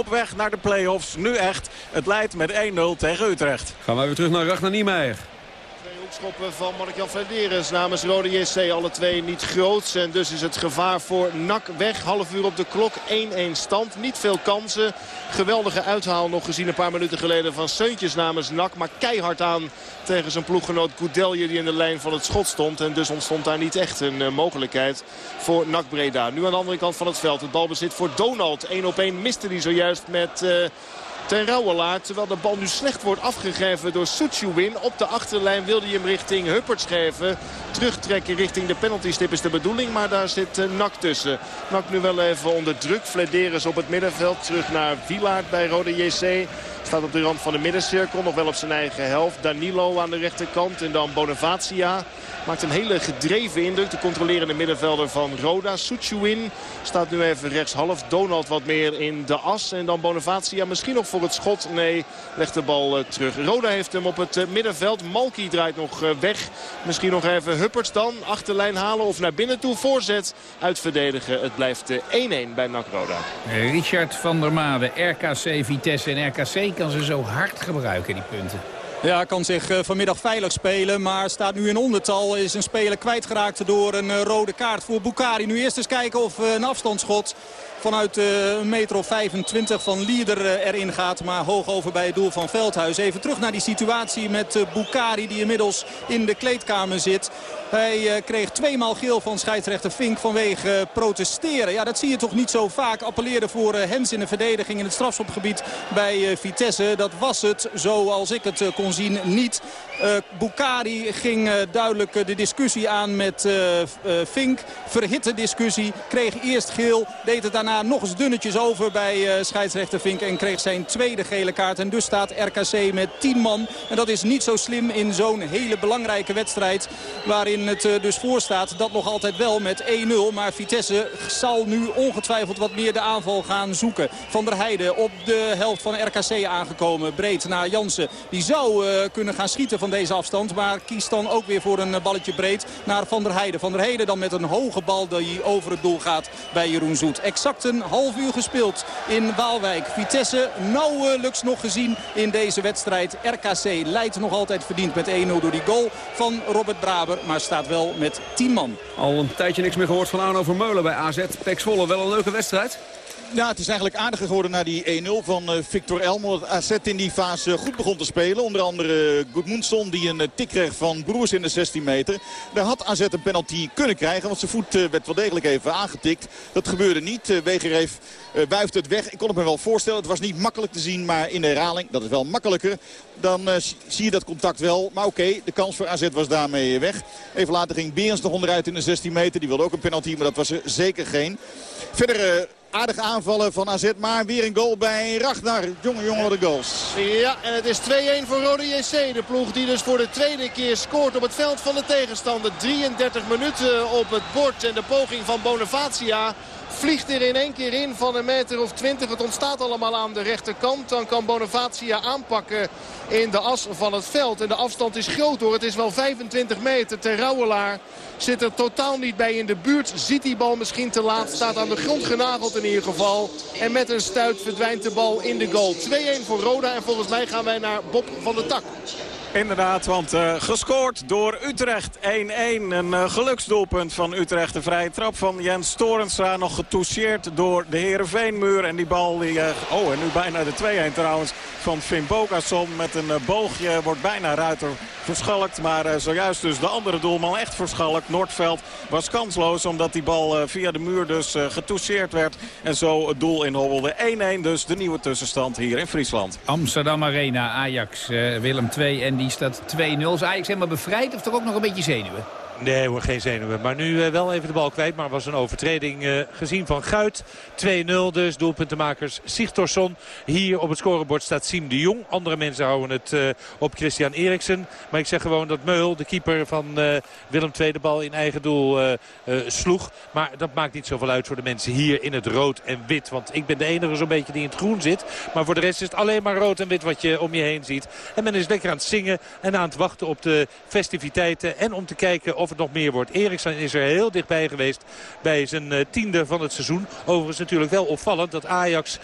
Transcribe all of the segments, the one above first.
op weg naar de play-offs. Nu echt. Het leidt met 1-0 tegen Utrecht. Gaan we weer terug naar Ragnar Niemeyer. Schoppen van Mark-Jan namens Rode JC. Alle twee niet groot. En dus is het gevaar voor NAC weg. Half uur op de klok. 1-1 stand. Niet veel kansen. Geweldige uithaal nog gezien een paar minuten geleden van Seuntjes namens NAC. Maar keihard aan tegen zijn ploeggenoot Goudelje die in de lijn van het schot stond. En dus ontstond daar niet echt een uh, mogelijkheid voor NAC Breda. Nu aan de andere kant van het veld. Het balbezit voor Donald. 1 op 1 miste hij zojuist met... Uh, ten Rauwelaar. Terwijl de bal nu slecht wordt afgegeven door Suchuwin. Op de achterlijn wilde hij hem richting Hupperts geven. Terugtrekken richting de penaltystip is de bedoeling. Maar daar zit uh, Nak tussen. Nak nu wel even onder druk. Flederis op het middenveld. Terug naar Wilaard bij Rode JC. Staat op de rand van de middencirkel. Nog wel op zijn eigen helft. Danilo aan de rechterkant. En dan Bonavacia. Maakt een hele gedreven indruk. De controlerende middenvelder van Roda. Suchuin staat nu even rechtshalf. Donald wat meer in de as. En dan Bonavacia misschien nog voor het schot. Nee, legt de bal uh, terug. Roda heeft hem op het uh, middenveld. Malky draait nog uh, weg. Misschien nog even Hupperts dan. Achterlijn halen of naar binnen toe. Voorzet uitverdedigen. Het blijft 1-1 bij NAC Roda. Richard van der Made, RKC Vitesse en RKC kan ze zo hard gebruiken, die punten. Ja, kan zich uh, vanmiddag veilig spelen, maar staat nu in ondertal. Is een speler kwijtgeraakt door een uh, rode kaart voor Bukari. Nu eerst eens kijken of uh, een afstandsschot vanuit een meter of 25 van Lieder erin gaat. Maar hoog over bij het doel van Veldhuis. Even terug naar die situatie met Bukari die inmiddels in de kleedkamer zit. Hij kreeg tweemaal geel van scheidsrechter Fink vanwege protesteren. Ja, dat zie je toch niet zo vaak. Appelleerde voor Hens in de verdediging in het strafschopgebied bij Vitesse. Dat was het, zoals ik het kon zien, niet. Uh, Bukari ging uh, duidelijk uh, de discussie aan met Fink. Verhitte discussie. Kreeg eerst geel. Deed het daarna nog eens dunnetjes over bij scheidsrechter Fink. En kreeg zijn tweede gele kaart. En dus staat RKC met 10 man. En dat is niet zo slim in zo'n hele belangrijke wedstrijd. Waarin het dus voor staat. Dat nog altijd wel met 1-0. Maar Vitesse zal nu ongetwijfeld wat meer de aanval gaan zoeken. Van der Heijden op de helft van RKC aangekomen. Breed naar Jansen. Die zou kunnen gaan schieten deze afstand. Maar kiest dan ook weer voor een balletje breed naar Van der Heijden. Van der Heijden dan met een hoge bal die over het doel gaat bij Jeroen Zoet. Exact een half uur gespeeld in Waalwijk. Vitesse nauwelijks nog gezien in deze wedstrijd. RKC leidt nog altijd verdiend met 1-0 door die goal van Robert Braber. Maar staat wel met 10 man. Al een tijdje niks meer gehoord van Arno Vermeulen bij AZ. Pek Zwolle, wel een leuke wedstrijd. Ja, het is eigenlijk aardiger geworden na die 1-0 van uh, Victor Elmo. Dat AZ in die fase goed begon te spelen. Onder andere uh, Goedmundsson die een uh, tik kreeg van Broers in de 16 meter. Daar had AZ een penalty kunnen krijgen. Want zijn voet werd wel degelijk even aangetikt. Dat gebeurde niet. Wegereef wuift het weg. Ik kon het me wel voorstellen. Het was niet makkelijk te zien. Maar in de herhaling, dat is wel makkelijker. Dan zie je dat contact wel. Maar oké, de kans voor AZ was daarmee weg. Even later ging Beerens nog onderuit in de 16 meter. Die wilde ook een penalty, maar dat was er zeker geen. Verder aardige aanvallen van AZ. Maar weer een goal bij Ragnar. Jonge jongen de goals. Ja, en het is 2-1 voor Rode JC. De ploeg die dus voor de tweede keer scoort op het veld van de tegenstander. 33 minuten op het bord. En de poging van Bonavacia vliegt er in één keer in van een meter of 20. Het ontstaat allemaal aan de rechterkant. Dan kan Bonavacia aanpakken in de as van het veld. En de afstand is groot hoor. Het is wel 25 meter. Ter Rauwelaar zit er totaal niet bij in de buurt. Ziet die bal misschien te laat. Staat aan de grond genageld in ieder geval. En met een stuit verdwijnt de bal in de goal. 2-1 voor Roda. En volgens mij gaan wij naar Bob van der Tak. Inderdaad, want uh, gescoord door Utrecht 1-1. Een uh, geluksdoelpunt van Utrecht. De vrije trap van Jens Storenstra. Nog getoucheerd door de Heerenveenmuur. En die bal, die, uh, oh en nu bijna de 2-1 trouwens, van Finn Bogason. Met een boogje wordt bijna Ruiter verschalkt. Maar zojuist dus de andere doelman echt verschalkt. Noordveld was kansloos omdat die bal via de muur dus getoucheerd werd. En zo het doel inhobbelde. 1-1 dus de nieuwe tussenstand hier in Friesland. Amsterdam Arena, Ajax, Willem 2 en die staat 2-0. Is Ajax helemaal bevrijd of toch ook nog een beetje zenuwen? Nee hoor, geen zenuwen. Maar nu uh, wel even de bal kwijt. Maar was een overtreding uh, gezien van Guit. 2-0 dus. Doelpuntenmakers Sigtorsson. Hier op het scorebord staat Siem de Jong. Andere mensen houden het uh, op Christian Eriksen. Maar ik zeg gewoon dat Meul, de keeper van Willem II, de bal in eigen doel sloeg. Maar dat maakt niet zoveel uit voor de mensen hier in het rood en wit. Want ik ben de enige zo'n beetje die in het groen zit. Maar voor de rest is het alleen maar rood en wit wat je om je heen ziet. En men is lekker aan het zingen en aan het wachten op de festiviteiten. En om te kijken of of het nog meer wordt. Eriksen is er heel dichtbij geweest bij zijn tiende van het seizoen. Overigens natuurlijk wel opvallend dat Ajax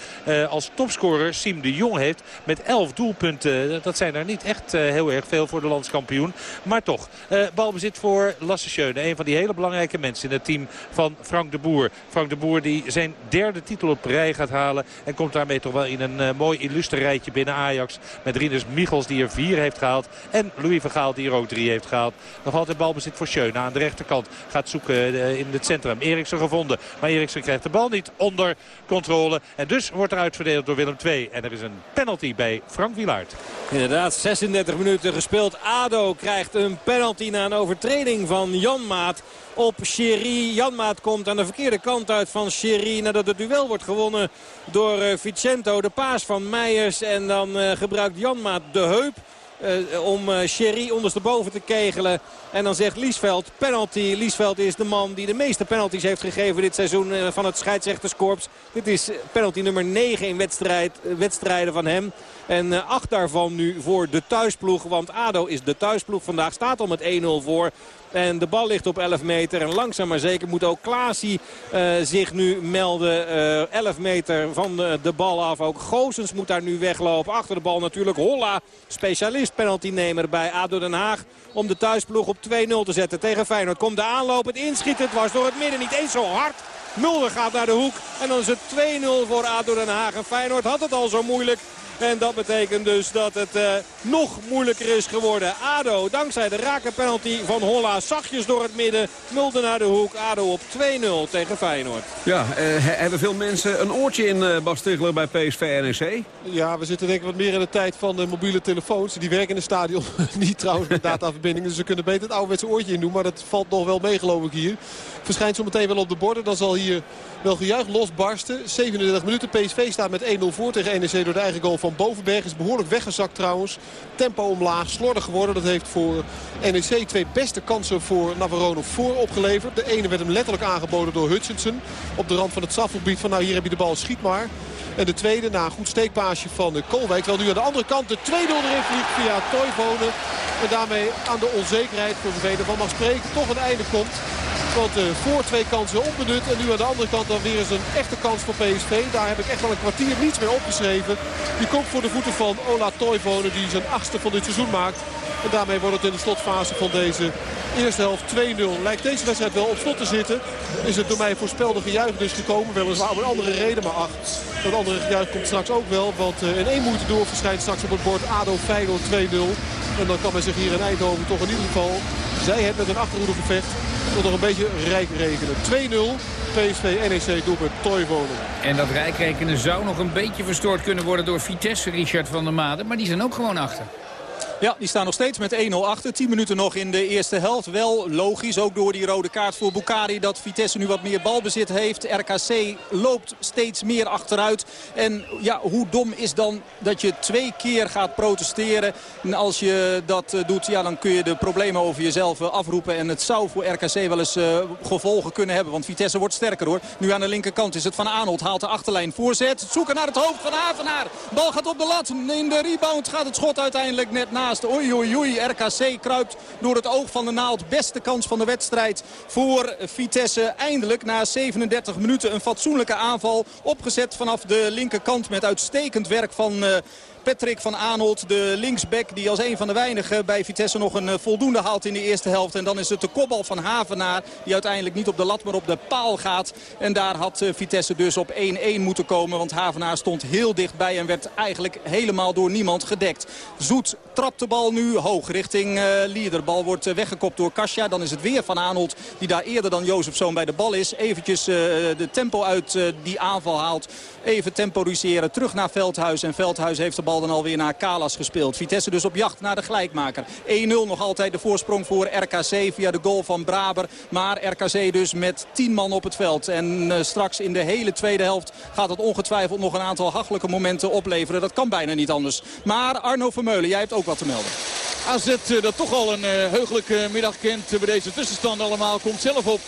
als topscorer Siem de Jong heeft met 11 doelpunten. Dat zijn er niet echt heel erg veel voor de landskampioen. Maar toch, balbezit voor Lasse Schöne. Een van die hele belangrijke mensen in het team van Frank de Boer. Frank de Boer die zijn derde titel op rij gaat halen. En komt daarmee toch wel in een mooi illustre rijtje binnen Ajax. Met Rinus Michels die er vier heeft gehaald. En Louis Vergaal die er ook drie heeft gehaald. Nog altijd balbezit voor Schöne aan de rechterkant. Gaat zoeken eh, in het centrum. Eriksen gevonden. Maar Eriksen krijgt de bal niet onder controle. En dus wordt er uitverdeeld door Willem II. En er is een penalty bij Frank Wilaert. Inderdaad, 36 minuten gespeeld. ADO krijgt een penalty na een overtreding van Janmaat op Jan Janmaat komt aan de verkeerde kant uit van Sherry. Nadat het duel wordt gewonnen door eh, Vicento. De paas van Meijers. En dan uh, gebruikt Janmaat de heup. Uh, om uh, Sherry ondersteboven te kegelen. En dan zegt Liesveld penalty. Liesveld is de man die de meeste penalties heeft gegeven dit seizoen uh, van het scheidsrechterskorps. Dit is penalty nummer 9 in wedstrijd, wedstrijden van hem. En acht daarvan nu voor de thuisploeg. Want ADO is de thuisploeg vandaag. Staat al met 1-0 voor. En de bal ligt op 11 meter. En langzaam maar zeker moet ook Klaasie uh, zich nu melden. Uh, eh, 11 meter van de, de, bal af. Ook Goosens moet daar nu weglopen. Achter de bal natuurlijk Holla. Specialist penaltynemer bij ADO Den Haag. Om de thuisploeg op 2-0 te zetten tegen Feyenoord. Komt de aanloop. Het inschieten. Het was door het midden niet eens zo hard. Mulder gaat naar de hoek. En dan is het 2-0 voor ADO Den Haag. En Feyenoord had het al zo moeilijk. En dat betekent dus dat het uh, nog moeilijker is geworden. ADO, dankzij de rake penalty van Holla, zachtjes door het midden. Mulder naar de hoek. ADO op 2-0 tegen Feyenoord. Ja, uh, hebben veel mensen een oortje in uh, Bas Stigler bij PSV NEC? Ja, we zitten denk ik wat meer in de tijd van de mobiele telefoons. Die werken in het stadion niet trouwens met dataverbindingen. Dus ze kunnen beter het ouderwetse oortje in doen. Maar dat valt nog wel mee geloof ik hier. Verschijnt zo meteen wel op de borden. Dan zal hier wel gejuich losbarsten. 37 minuten. PSV staat met 1-0 voor tegen NEC door de eigen goal van Bovenberg. Is behoorlijk weggezakt trouwens. Tempo omlaag, slordig geworden. Dat heeft voor NEC twee beste kansen voor Navarone voor opgeleverd. De ene werd hem letterlijk aangeboden door Hutchinson. Op de rand van het strafgebied van nou hier heb je de bal, schiet maar. En de tweede na een goed steekpaasje van Kolwijk. Terwijl nu aan de andere kant de 2-0 erin vliegt via Toivonen. En daarmee aan de onzekerheid voor de van mag spreken toch een einde komt. Want uh, voor twee kansen onbenut. En nu aan de andere kant dan weer eens een echte kans voor PSV. Daar heb ik echt wel een kwartier niets meer opgeschreven. Die komt voor de voeten van Ola Toivonen. Die zijn achtste van dit seizoen maakt. En daarmee wordt het in de slotfase van deze eerste helft 2-0. Lijkt deze wedstrijd wel op slot te zitten. Is het door mij voorspelde gejuich dus gekomen. Weliswaar om een andere reden, maar ach. Dat andere gejuich komt straks ook wel. Want uh, in één moeite door verschijnt straks op het bord ADO Feyenoord 2-0. En dan kan men zich hier in Eindhoven toch in ieder geval... zij het met een achterhoedegevecht tot nog een beetje rijk rekenen. 2-0 PSV NEC doelpunt Toivonen. En dat rijk rekenen zou nog een beetje verstoord kunnen worden door Vitesse, Richard van der Maden. Maar die zijn ook gewoon achter. Ja, die staan nog steeds met 1-0 achter. 10 minuten nog in de eerste helft. Wel logisch, ook door die rode kaart voor Bukari... dat Vitesse nu wat meer balbezit heeft. RKC loopt steeds meer achteruit. En ja, hoe dom is dan dat je twee keer gaat protesteren? En als je dat eh, doet, ja, dan kun je de problemen over jezelf eh, afroepen. En het zou voor RKC wel eens uh, gevolgen kunnen hebben. Want Vitesse wordt sterker hoor. Nu aan de linkerkant is het Van Arnold. Haalt de achterlijn voorzet. Zoeken naar het hoofd van Havenaar. Bal gaat op de lat. In de rebound gaat het schot uiteindelijk net na naast. Oei, oei, oei. RKC kruipt door het oog van de naald. Beste kans van de wedstrijd voor Vitesse. Eindelijk na 37 minuten een fatsoenlijke aanval. Opgezet vanaf de linkerkant met uitstekend werk van... Uh, Patrick van Aanholt, de linksback die als een van de weinigen bij Vitesse nog een eh, voldoende haalt in de eerste helft. En dan is het de kopbal van Havenaar die uiteindelijk niet op de lat maar op de paal gaat. En daar had eh, Vitesse dus op 1-1 moeten komen. Want Havenaar stond heel dichtbij en werd eigenlijk helemaal door niemand gedekt. Zoet trapt de bal nu hoog richting uh, Lieder. Bal wordt weggekopt door Kasia. Dan is het weer Van Aanholt die daar eerder dan Jozefzoon bij de bal is. Eventjes de tempo uit die aanval haalt. Even temporiseren. Terug naar Veldhuis. En Veldhuis heeft de bal dan alweer naar Kalas gespeeld. Vitesse dus op jacht naar de gelijkmaker. 1-0 nog altijd de voorsprong voor RKC via de goal van Braber. Maar RKC dus met 10 man op het veld. En uh, straks in de hele tweede helft gaat het ongetwijfeld nog een aantal hachelijke momenten opleveren. Dat kan bijna niet anders. Maar Arno Vermeulen, jij hebt ook wat te melden. AZ uh, dat toch al een uh, heugelijke middag kent bij deze tussenstand allemaal. Komt zelf op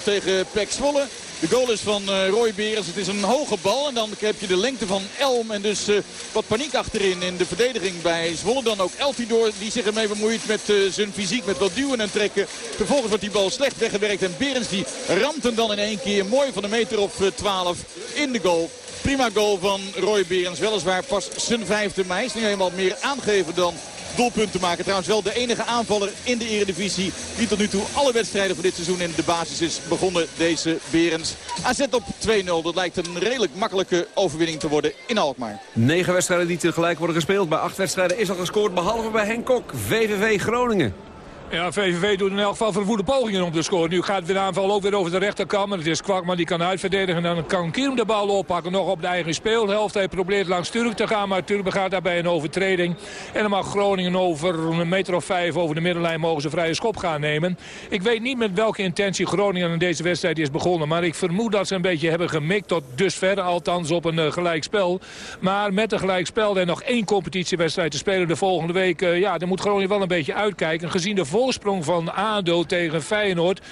2-0 tegen Pek Zwolle. De goal is van uh, Roy Berens. Het is een hoge bal. En dan heb je de lengte van Elm. En dus uh, wat paniek achterin in de verdediging bij Zwolle. Dan ook Eltidoor die zich ermee bemoeit met uh, zijn fysiek. Met wat duwen en trekken. Vervolgens wordt die bal slecht weggewerkt. En Berens die ramt hem dan in één keer. Mooi van een meter of 12 in de goal. Prima goal van Roy Berens. Weliswaar pas zijn vijfde mei. Is niet helemaal meer aangeven dan doelpunt te maken. Trouwens wel de enige aanvaller in de eredivisie die tot nu toe alle wedstrijden van dit seizoen in de basis is begonnen. Deze Berens. AZ op 2-0. Dat lijkt een redelijk makkelijke overwinning te worden in Alkmaar. Negen wedstrijden die tegelijk worden gespeeld. Bij acht wedstrijden is al gescoord behalve bij Henk Kok. VVV Groningen. Ja, VVV doet in elk geval verwoede pogingen om te scoren. Nu gaat de aanval ook weer over de rechterkant. Het is Kwakman die kan uitverdedigen. En dan kan Kierm de bal oppakken. Nog op de eigen speelhelft. Hij probeert langs Turk te gaan. Maar Turk begaat daarbij een overtreding. En dan mag Groningen over een meter of vijf over de middenlijn mogen ze vrije schop gaan nemen. Ik weet niet met welke intentie Groningen in deze wedstrijd is begonnen. Maar ik vermoed dat ze een beetje hebben gemikt tot dusver. Althans op een uh, gelijkspel. Maar met een gelijkspel en nog één competitiewedstrijd te spelen de volgende week. Uh, ja, dan moet Groningen wel een beetje uitkijken. Gezien de voorsprong van ADO tegen Feyenoord. 2-0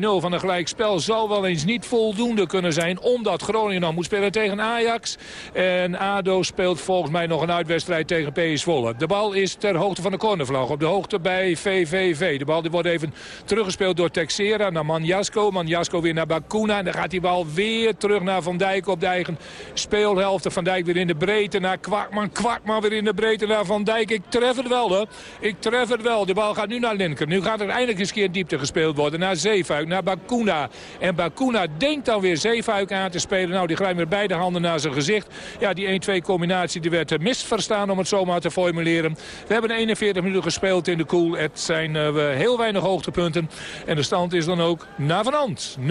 van een gelijkspel zal wel eens niet voldoende kunnen zijn. Omdat Groningen dan moet spelen tegen Ajax. En ADO speelt volgens mij nog een uitwedstrijd tegen PS Volle. De bal is ter hoogte van de cornervlag. Op de hoogte bij VVV. De bal die wordt even teruggespeeld door Texera naar Manjasko. Manjasko weer naar Bakuna. En dan gaat die bal weer terug naar Van Dijk op de eigen speelhelft. Van Dijk weer in de breedte naar Kwakman. Kwakman weer in de breedte naar Van Dijk. Ik tref het wel, hè. Ik tref het wel. De bal gaat nu naar Nu gaat er eindelijk eens keer diepte gespeeld worden. Naar Zeefuik, naar Bakuna. En Bakuna denkt dan weer Zeefuik aan te spelen. Nou, die glijdt met beide handen naar zijn gezicht. Ja, die 1-2 combinatie die werd misverstaan om het zomaar te formuleren. We hebben 41 minuten gespeeld in de koel. Het zijn uh, heel weinig hoogtepunten. En de stand is dan ook na van 0-0.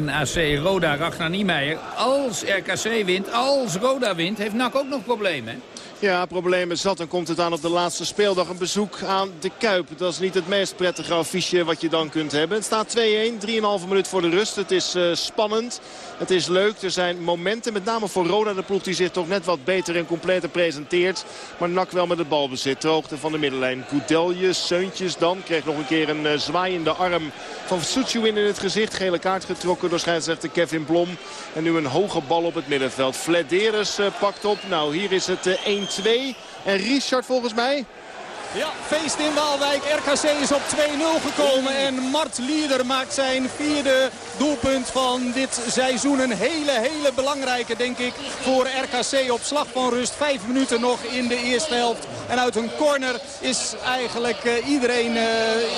NAC Roda Ragnar Niemeyer. Als RKC wint, als Roda wint, heeft NAC ook nog problemen. Ja, problemen zat. Dan komt het aan op de laatste speeldag. Een bezoek aan de Kuip. Dat is niet het meest prettige affiche wat je dan kunt hebben. Het staat 2-1, 3,5 minuut voor de rust. Het is uh, spannend. Het is leuk. Er zijn momenten, met name voor Roda, de ploeg die zich toch net wat beter en completer presenteert. Maar Nak wel met het balbezit. De hoogte van de middenlijn. Goudelje, Seuntjes dan. Kreeg nog een keer een uh, zwaaiende arm van Suchuin in het gezicht. Gele kaart getrokken door scheidsrechter Kevin Blom. En nu een hoge bal op het middenveld. Flederis uh, pakt op. Nou, hier is het 1 2. En Richard volgens mij ja, feest in Waalwijk. RKC is op 2-0 gekomen. En Mart Lieder maakt zijn vierde doelpunt van dit seizoen. Een hele, hele belangrijke, denk ik, voor RKC op slag van rust. Vijf minuten nog in de eerste helft. En uit een corner is eigenlijk uh, iedereen, uh,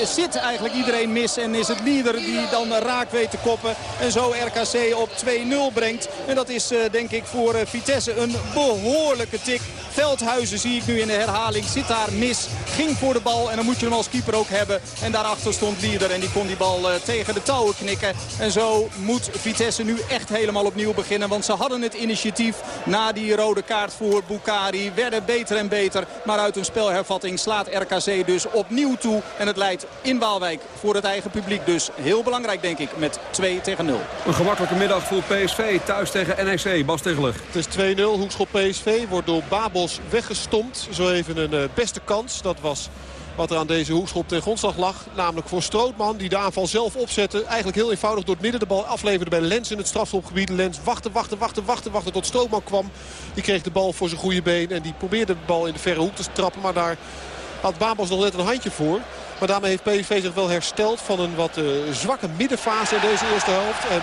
zit eigenlijk iedereen mis. En is het Lieder die dan raak weet te koppen. En zo RKC op 2-0 brengt. En dat is, uh, denk ik, voor Vitesse een behoorlijke tik. Veldhuizen zie ik nu in de herhaling. Zit daar mis. Ging voor de bal en dan moet je hem als keeper ook hebben. En daarachter stond Lieder en die kon die bal uh, tegen de touwen knikken. En zo moet Vitesse nu echt helemaal opnieuw beginnen. Want ze hadden het initiatief na die rode kaart voor Bukari. Werden beter en beter. Maar uit een spelhervatting slaat RKC dus opnieuw toe. En het leidt in Waalwijk voor het eigen publiek. Dus heel belangrijk denk ik met 2 tegen 0. Een gemakkelijke middag voor PSV. Thuis tegen NEC. Bas Tegeler. Het is 2-0. Hoekschop PSV wordt door Babos weggestompt. Zo even een uh, beste kans. Dat was wat er aan deze hoekschop ten grondslag lag. Namelijk voor Strootman die de aanval zelf opzette. Eigenlijk heel eenvoudig door het midden de bal afleverde bij Lens in het strafschopgebied. Lens wachtte, wachtte, wachtte, wachtte, wachtte tot Strootman kwam. Die kreeg de bal voor zijn goede been en die probeerde de bal in de verre hoek te trappen. Maar daar had Babos nog net een handje voor. Maar daarmee heeft PSV zich wel hersteld van een wat uh, zwakke middenfase in deze eerste helft. En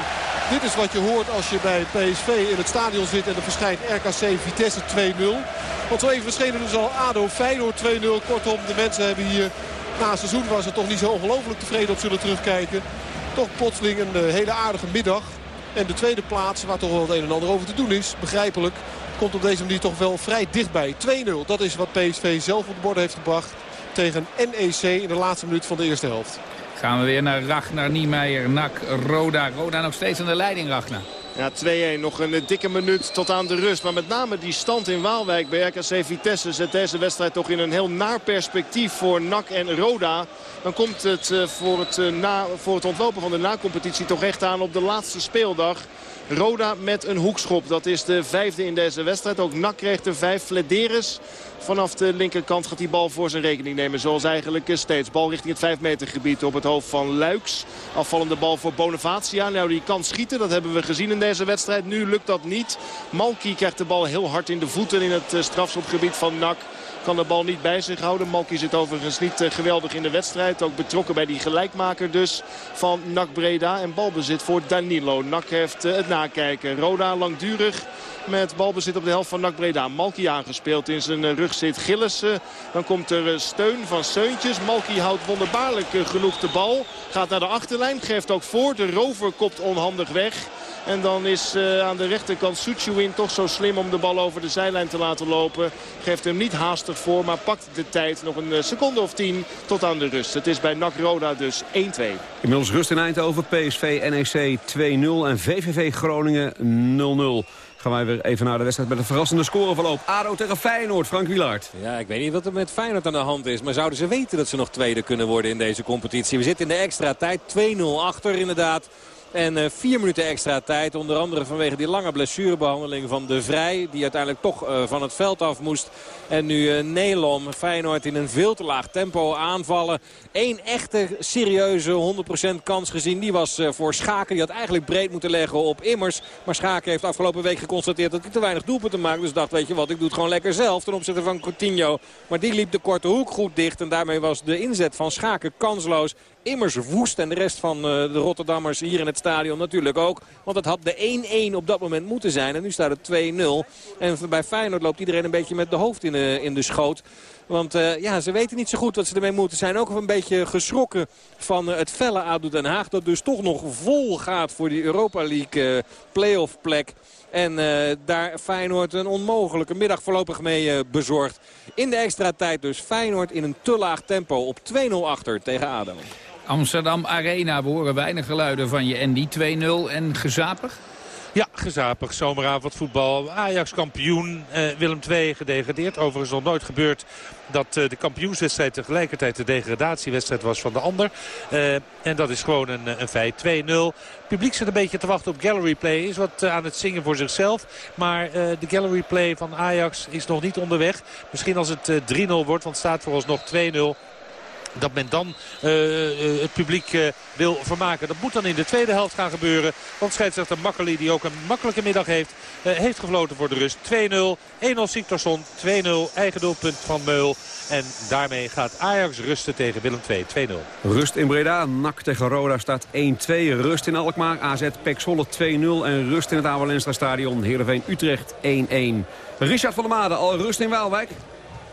dit is wat je hoort als je bij PSV in het stadion zit en er verschijnt RKC Vitesse 2-0. Want zo even verschenen dus al ADO Feyenoord 2-0. Kortom, de mensen hebben hier na een seizoen waar ze toch niet zo ongelooflijk tevreden op zullen terugkijken. Toch plotseling een uh, hele aardige middag. En de tweede plaats, waar toch wel het een en ander over te doen is, begrijpelijk, komt op deze manier toch wel vrij dichtbij. 2-0, dat is wat PSV zelf op de bord heeft gebracht tegen NEC in de laatste minuut van de eerste helft. Gaan we weer naar Ragnar Niemeyer, Nak, Roda. Roda nog steeds aan de leiding, Ragnar. Ja, 2-1. Nog een dikke minuut tot aan de rust. Maar met name die stand in Waalwijk bij RKC Vitesse zet deze wedstrijd toch in een heel naar perspectief voor NAC en Roda. Dan komt het voor het, na, voor het ontlopen van de na-competitie toch echt aan op de laatste speeldag. Roda met een hoekschop. Dat is de vijfde in deze wedstrijd. Ook Nak kreeg er vijf. Flederis Vanaf de linkerkant gaat die bal voor zijn rekening nemen. Zoals eigenlijk steeds. Bal richting het 5 meter gebied op het hoofd van Luiks. Afvallende bal voor Bonavacia. Nou, die kan schieten. Dat hebben we gezien in deze wedstrijd. Nu lukt dat niet. Malki krijgt de bal heel hard in de voeten in het strafschopgebied van NAC kan de bal niet bij zich houden. Malki zit overigens niet eh, geweldig in de wedstrijd. Ook betrokken bij die gelijkmaker dus van NAC Breda. En balbezit voor Danilo. NAC heeft eh, het nakijken. Roda langdurig met balbezit op de helft van NAC Breda. Malki aangespeeld in zijn eh, rug zit Gillissen. Dan komt er steun van Seuntjes. Malki houdt wonderbaarlijk genoeg de bal. Gaat naar de achterlijn. Geeft ook voor. De rover kopt onhandig weg. En dan is uh, aan de rechterkant Suchuin toch zo slim om de bal over de zijlijn te laten lopen. Geeft hem niet haastig voor, maar pakt de tijd nog een eh, seconde of tien tot aan de rust. Het is bij NAC Roda dus 1-2. Inmiddels rust in Eindhoven, PSV, NEC 2-0 en VVV Groningen 0-0 gaan wij weer even naar de wedstrijd met een verrassende scoreverloop. ADO tegen Feyenoord, Frank Wielaert. Ja, ik weet niet wat er met Feyenoord aan de hand is. Maar zouden ze weten dat ze nog tweede kunnen worden in deze competitie? We zitten in de extra tijd, 2-0 achter inderdaad. En uh, vier minuten extra tijd. Onder andere vanwege die lange blessurebehandeling van De Vrij. Die uiteindelijk toch uh, van het veld af moest. En nu uh, Nelom. Feyenoord in een veel te laag tempo aanvallen. Eén echte serieuze 100% kans gezien. Die was voor Schaken. Die had eigenlijk breed moeten leggen op Immers. Maar Schaken heeft afgelopen week geconstateerd dat hij te weinig doelpunten maakt. Dus dacht, weet je wat, ik doe het gewoon lekker zelf ten opzichte van Coutinho. Maar die liep de korte hoek goed dicht. En daarmee was de inzet van Schaken kansloos immers woest. En de rest van de Rotterdammers hier in het stadion natuurlijk ook. Want het had de 1-1 op dat moment moeten zijn. En nu staat het 2-0. En bij Feyenoord loopt iedereen een beetje met de hoofd in de, in de schoot. Want uh, ja, ze weten niet zo goed wat ze ermee moeten. zijn ook een beetje geschrokken van uh, het felle ADO Den Haag. Dat dus toch nog vol gaat voor die Europa League uh, playoff plek. En daar Feyenoord een onmogelijke middag voorlopig mee bezorgt. In de extra tijd dus Feyenoord in een te laag tempo op 2-0 achter tegen ADO. Amsterdam Arena. We horen weinig geluiden van je Andy. 2-0 en gezapig? Ja, gezapig. Zomeravondvoetbal. Ajax kampioen. Eh, Willem II gedegradeerd. Overigens nog nooit gebeurd dat uh, de kampioenswedstrijd tegelijkertijd de degradatiewedstrijd was van de ander. Uh, en dat is gewoon een, een feit. 2-0. Het publiek zit een beetje te wachten op gallery play. Is wat uh, aan het zingen voor zichzelf. Maar de gallery play van Ajax is nog niet onderweg. Misschien als het 3-0 wordt, want het staat voor ons nog 2-0 dat men dan uh, het publiek uh, wil vermaken. Dat moet dan in de tweede helft gaan gebeuren. Want scheidsrechter Makkeli, die ook een makkelijke middag heeft, heeft gefloten voor de rust. 2-0, 1-0 Siktorsson, 2-0 eigen doelpunt van Meul. En daarmee gaat Ajax rusten tegen Willem II, 2-0. Rust in Breda, NAC tegen Roda staat 1-2. Rust in Alkmaar, AZ Pek 2-0. En rust in het Avalenstra Stadion, Heerenveen Utrecht 1-1. Richard van der Made, al rust in Waalwijk.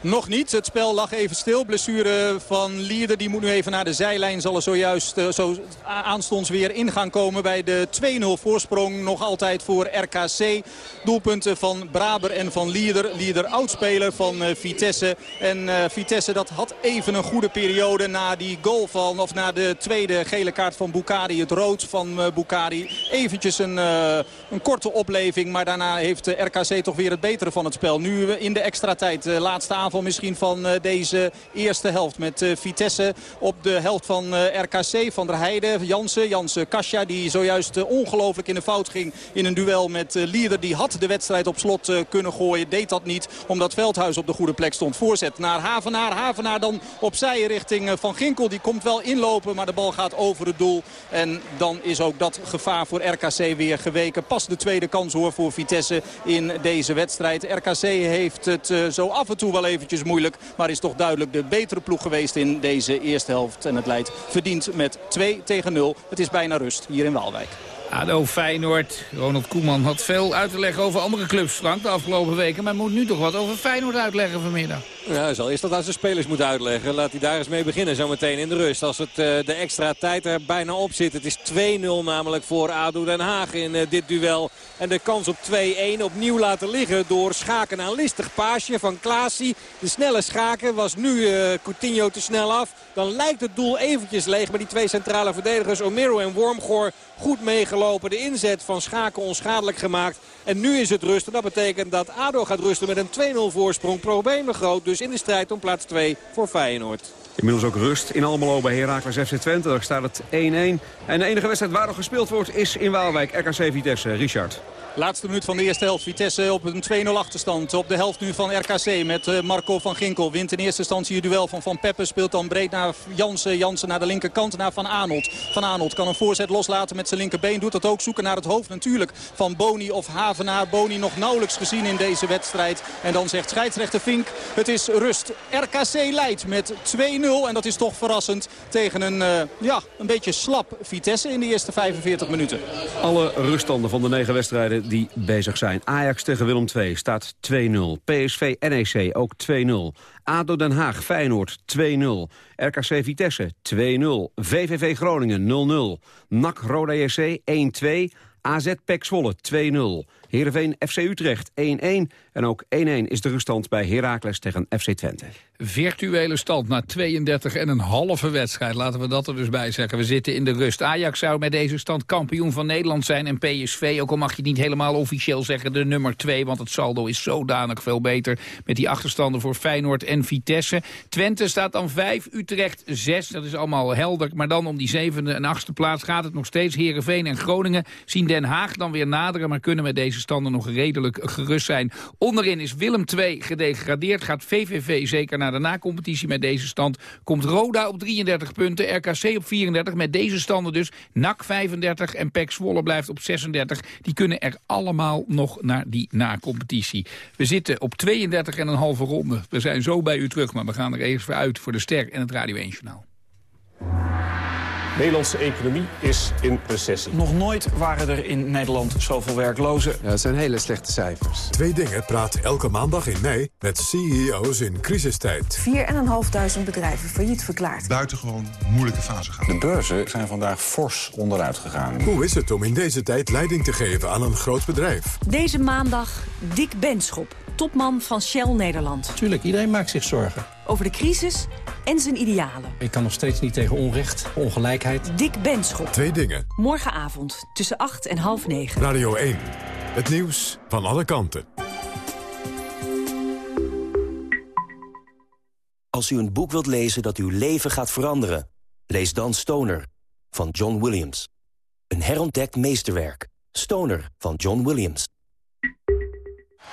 Nog niet. Het spel lag even stil. Blessure van Lierde. Die moet nu even naar de zijlijn. Zal er zojuist uh, zo aanstonds weer in gaan komen bij de 2-0 voorsprong. Nog altijd voor RKC. Doelpunten van Braber en van Lieder. Lieder oudspeler van uh, Vitesse. En uh, Vitesse dat had even een goede periode na die goal van... of na de tweede gele kaart van Bukari. Het rood van uh, Bukari. Eventjes een, een korte opleving. Maar daarna heeft RKC toch weer het betere van het spel. Nu in de extra tijd. laatste misschien van eh, deze eerste helft. Met eh, Vitesse op de helft van eh, RKC. Van der Heijden, Jansen, Jansen, Kasia die zojuist ongelooflijk in de fout ging in een duel met Lieder. Die had de wedstrijd op slot kunnen gooien. Deed dat niet omdat Veldhuis op de goede plek stond. Voorzet naar Havenaar. Havenaar dan opzij richting Van Ginkel. Die komt wel inlopen, maar de bal gaat over het doel. En dan is ook dat gevaar voor RKC weer geweken. Pas de tweede kans hoor voor Vitesse in deze wedstrijd. RKC heeft het zo af en toe wel even moeilijk. Maar is toch duidelijk de betere ploeg geweest in deze eerste helft. En het leidt verdiend met 2 tegen 0. Het is bijna rust hier in Waalwijk. ADO Feyenoord. Ronald Koeman had veel uit te leggen over andere clubs, Frank, de afgelopen weken. Maar moet nu toch wat over Feyenoord uitleggen vanmiddag. Ja, hij zal eerst dat aan zijn spelers moeten uitleggen. Laat hij daar eens mee beginnen zometeen in de rust. Als het, uh, de extra tijd er bijna op zit. Het is 2-0 namelijk voor ADO Den Haag in uh, dit duel. En de kans op 2-1 opnieuw laten liggen door Schaken aan listig paasje van Klaasie. De snelle Schaken was nu uh, Coutinho te snel af. Dan lijkt het doel eventjes leeg. Maar die twee centrale verdedigers, Omero en Wormgoor, goed meegelopen. De inzet van Schaken onschadelijk gemaakt. En nu is het rust. En dat betekent dat ADO gaat rusten met een 2-0 voorsprong. Problemen groot dus in de strijd om plaats 2 voor Feyenoord. Inmiddels ook rust in Almelo bij Heracles FC Twente. Daar staat het 1-1. En de enige wedstrijd waar nog gespeeld wordt is in Waalwijk. RKC Vitesse. Richard. Laatste minuut van de eerste helft. Vitesse op een 2-0 achterstand. Op de helft nu van RKC met eh, Marco van Ginkel. Wint in eerste instantie het duel van Van Peppe. Speelt dan breed naar Jansen. Jansen naar de linkerkant naar Van Aanholt. Van Aanholt kan een voorzet loslaten met zijn linkerbeen. Doet dat ook zoeken naar het hoofd natuurlijk van Boni of Havenaar. Boni nog nauwelijks gezien in deze wedstrijd. En dan zegt scheidsrechter Vink. Het is rust. RKC leidt met 2-0. En dat is toch verrassend tegen een, uh, ja, een beetje slap Vitesse in de eerste 45 minuten. Alle ruststanden van de negen wedstrijden die bezig zijn. Ajax tegen Willem II staat 2-0. PSV NEC ook 2-0. ADO Den Haag Feyenoord 2-0. RKC Vitesse 2-0. VVV Groningen 0-0. NAC Roda JC 1-2. AZ Pek Zwolle 2-0. Heerenveen FC Utrecht 1-1. En ook 1-1 is de ruststand bij Heracles tegen FC Twente. Virtuele stand na 32 en een halve wedstrijd. Laten we dat er dus bij zeggen. We zitten in de rust. Ajax zou met deze stand kampioen van Nederland zijn. En PSV, ook al mag je het niet helemaal officieel zeggen, de nummer 2. Want het saldo is zodanig veel beter. Met die achterstanden voor Feyenoord en Vitesse. Twente staat dan 5, Utrecht 6. Dat is allemaal helder. Maar dan om die zevende en achtste plaats gaat het nog steeds. Heerenveen en Groningen zien Den Haag dan weer naderen. Maar kunnen met deze standen nog redelijk gerust zijn. Onderin is Willem 2 gedegradeerd. Gaat VVV zeker naar de na-competitie met deze stand. Komt Roda op 33 punten, RKC op 34. Met deze standen dus NAC 35 en PEC Zwolle blijft op 36. Die kunnen er allemaal nog naar die na-competitie. We zitten op 32 en een halve ronde. We zijn zo bij u terug, maar we gaan er even voor uit voor de Ster en het Radio 1 Journaal. Nederlandse economie is in recessie. Nog nooit waren er in Nederland zoveel werklozen. Ja, dat zijn hele slechte cijfers. Twee dingen praat elke maandag in mei met CEO's in crisistijd. 4.500 bedrijven failliet verklaard. Buitengewoon moeilijke fase gaan. De beurzen zijn vandaag fors onderuit gegaan. Hoe is het om in deze tijd leiding te geven aan een groot bedrijf? Deze maandag Dick Benschop, topman van Shell Nederland. Tuurlijk, iedereen maakt zich zorgen. Over de crisis en zijn idealen. Ik kan nog steeds niet tegen onrecht, ongelijkheid. Dick Benschop. Twee dingen. Morgenavond tussen 8 en half 9. Radio 1. Het nieuws van alle kanten. Als u een boek wilt lezen dat uw leven gaat veranderen... lees dan Stoner van John Williams. Een herontdekt meesterwerk. Stoner van John Williams.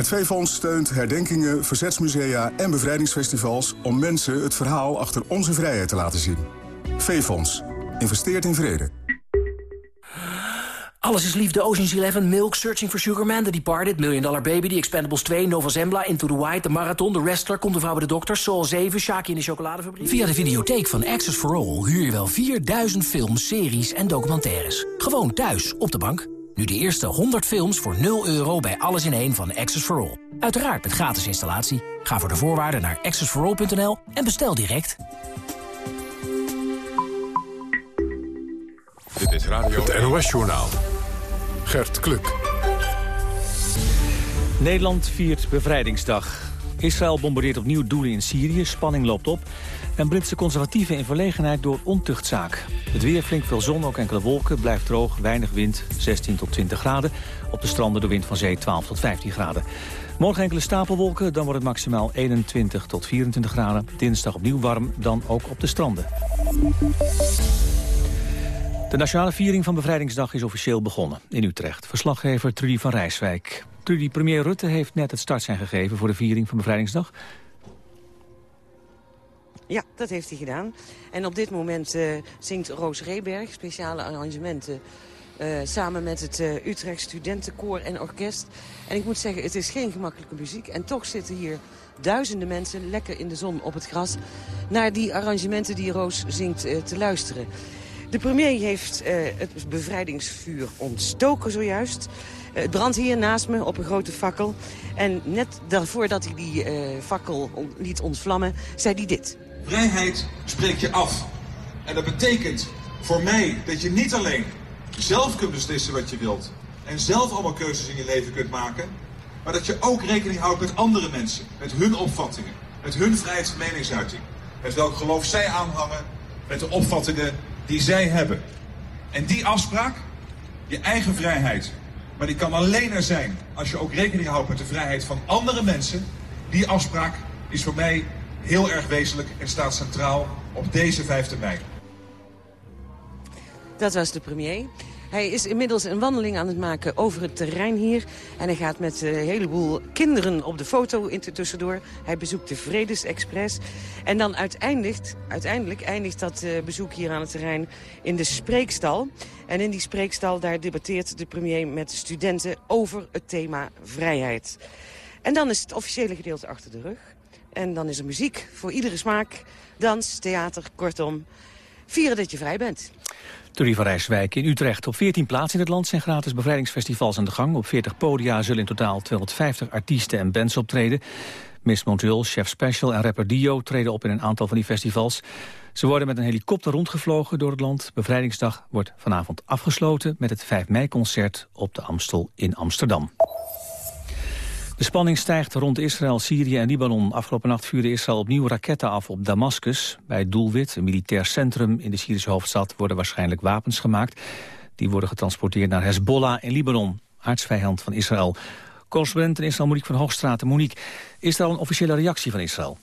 Het V-Fonds steunt herdenkingen, verzetsmusea en bevrijdingsfestivals... om mensen het verhaal achter onze vrijheid te laten zien. V-Fonds. Investeert in vrede. Alles is liefde, Ocean's Eleven, Milk, Searching for Sugar Man, The Departed, Million Dollar Baby, The Expendables 2, Nova Zembla, Into the White, The Marathon, The Wrestler, Komt de Vrouw bij de Dokter, Soul 7, Shaki in de Chocoladefabriek. Via de videotheek van Access for All huur je wel 4000 films, series en documentaires. Gewoon thuis, op de bank. Nu de eerste 100 films voor 0 euro bij Alles in één van Access for All. Uiteraard met gratis installatie. Ga voor de voorwaarden naar accessforall.nl en bestel direct. Dit is Radio Het NOS-journaal. Gert Kluk. Nederland viert bevrijdingsdag. Israël bombardeert opnieuw doelen in Syrië, spanning loopt op... en Britse conservatieven in verlegenheid door ontuchtzaak. Het weer flink veel zon, ook enkele wolken, blijft droog, weinig wind, 16 tot 20 graden. Op de stranden de wind van zee 12 tot 15 graden. Morgen enkele stapelwolken, dan wordt het maximaal 21 tot 24 graden. Dinsdag opnieuw warm, dan ook op de stranden. De nationale viering van Bevrijdingsdag is officieel begonnen in Utrecht. Verslaggever Trudy van Rijswijk. Trudy, premier Rutte heeft net het startsein gegeven voor de viering van Bevrijdingsdag. Ja, dat heeft hij gedaan. En op dit moment uh, zingt Roos Reberg speciale arrangementen... Uh, samen met het uh, Utrecht Studentenkoor en Orkest. En ik moet zeggen, het is geen gemakkelijke muziek. En toch zitten hier duizenden mensen lekker in de zon op het gras... naar die arrangementen die Roos zingt te luisteren. De premier heeft het bevrijdingsvuur ontstoken zojuist. Het brandt hier naast me op een grote fakkel. En net daarvoor dat hij die fakkel liet ontvlammen, zei hij dit. Vrijheid spreek je af. En dat betekent voor mij dat je niet alleen zelf kunt beslissen wat je wilt... en zelf allemaal keuzes in je leven kunt maken... maar dat je ook rekening houdt met andere mensen, met hun opvattingen... met hun vrijheid van meningsuiting, met welk geloof zij aanhangen... met de opvattingen die zij hebben. En die afspraak, je eigen vrijheid... maar die kan alleen er zijn als je ook rekening houdt met de vrijheid van andere mensen... die afspraak is voor mij heel erg wezenlijk en staat centraal op deze 5 mei. Dat was de premier. Hij is inmiddels een wandeling aan het maken over het terrein hier. En hij gaat met een heleboel kinderen op de foto tussendoor. Hij bezoekt de Vredesexpress. En dan uiteindelijk, uiteindelijk eindigt dat eh, bezoek hier aan het terrein in de spreekstal. En in die spreekstal daar debatteert de premier met studenten over het thema vrijheid. En dan is het officiële gedeelte achter de rug. En dan is er muziek voor iedere smaak. Dans, theater, kortom. Vieren dat je vrij bent. Tory van Rijswijk in Utrecht. Op 14 plaatsen in het land zijn gratis bevrijdingsfestivals aan de gang. Op 40 podia zullen in totaal 250 artiesten en bands optreden. Miss Montreal, Chef Special en rapper Dio treden op in een aantal van die festivals. Ze worden met een helikopter rondgevlogen door het land. Bevrijdingsdag wordt vanavond afgesloten met het 5 mei-concert op de Amstel in Amsterdam. De spanning stijgt rond Israël, Syrië en Libanon. Afgelopen nacht vuurde Israël opnieuw raketten af op Damascus. Bij het doelwit, een militair centrum in de Syrische hoofdstad... worden waarschijnlijk wapens gemaakt. Die worden getransporteerd naar Hezbollah in Libanon, aardsvijand van Israël. Correspondent in Israël Monique van Hoogstraat. Monique, is er al een officiële reactie van Israël?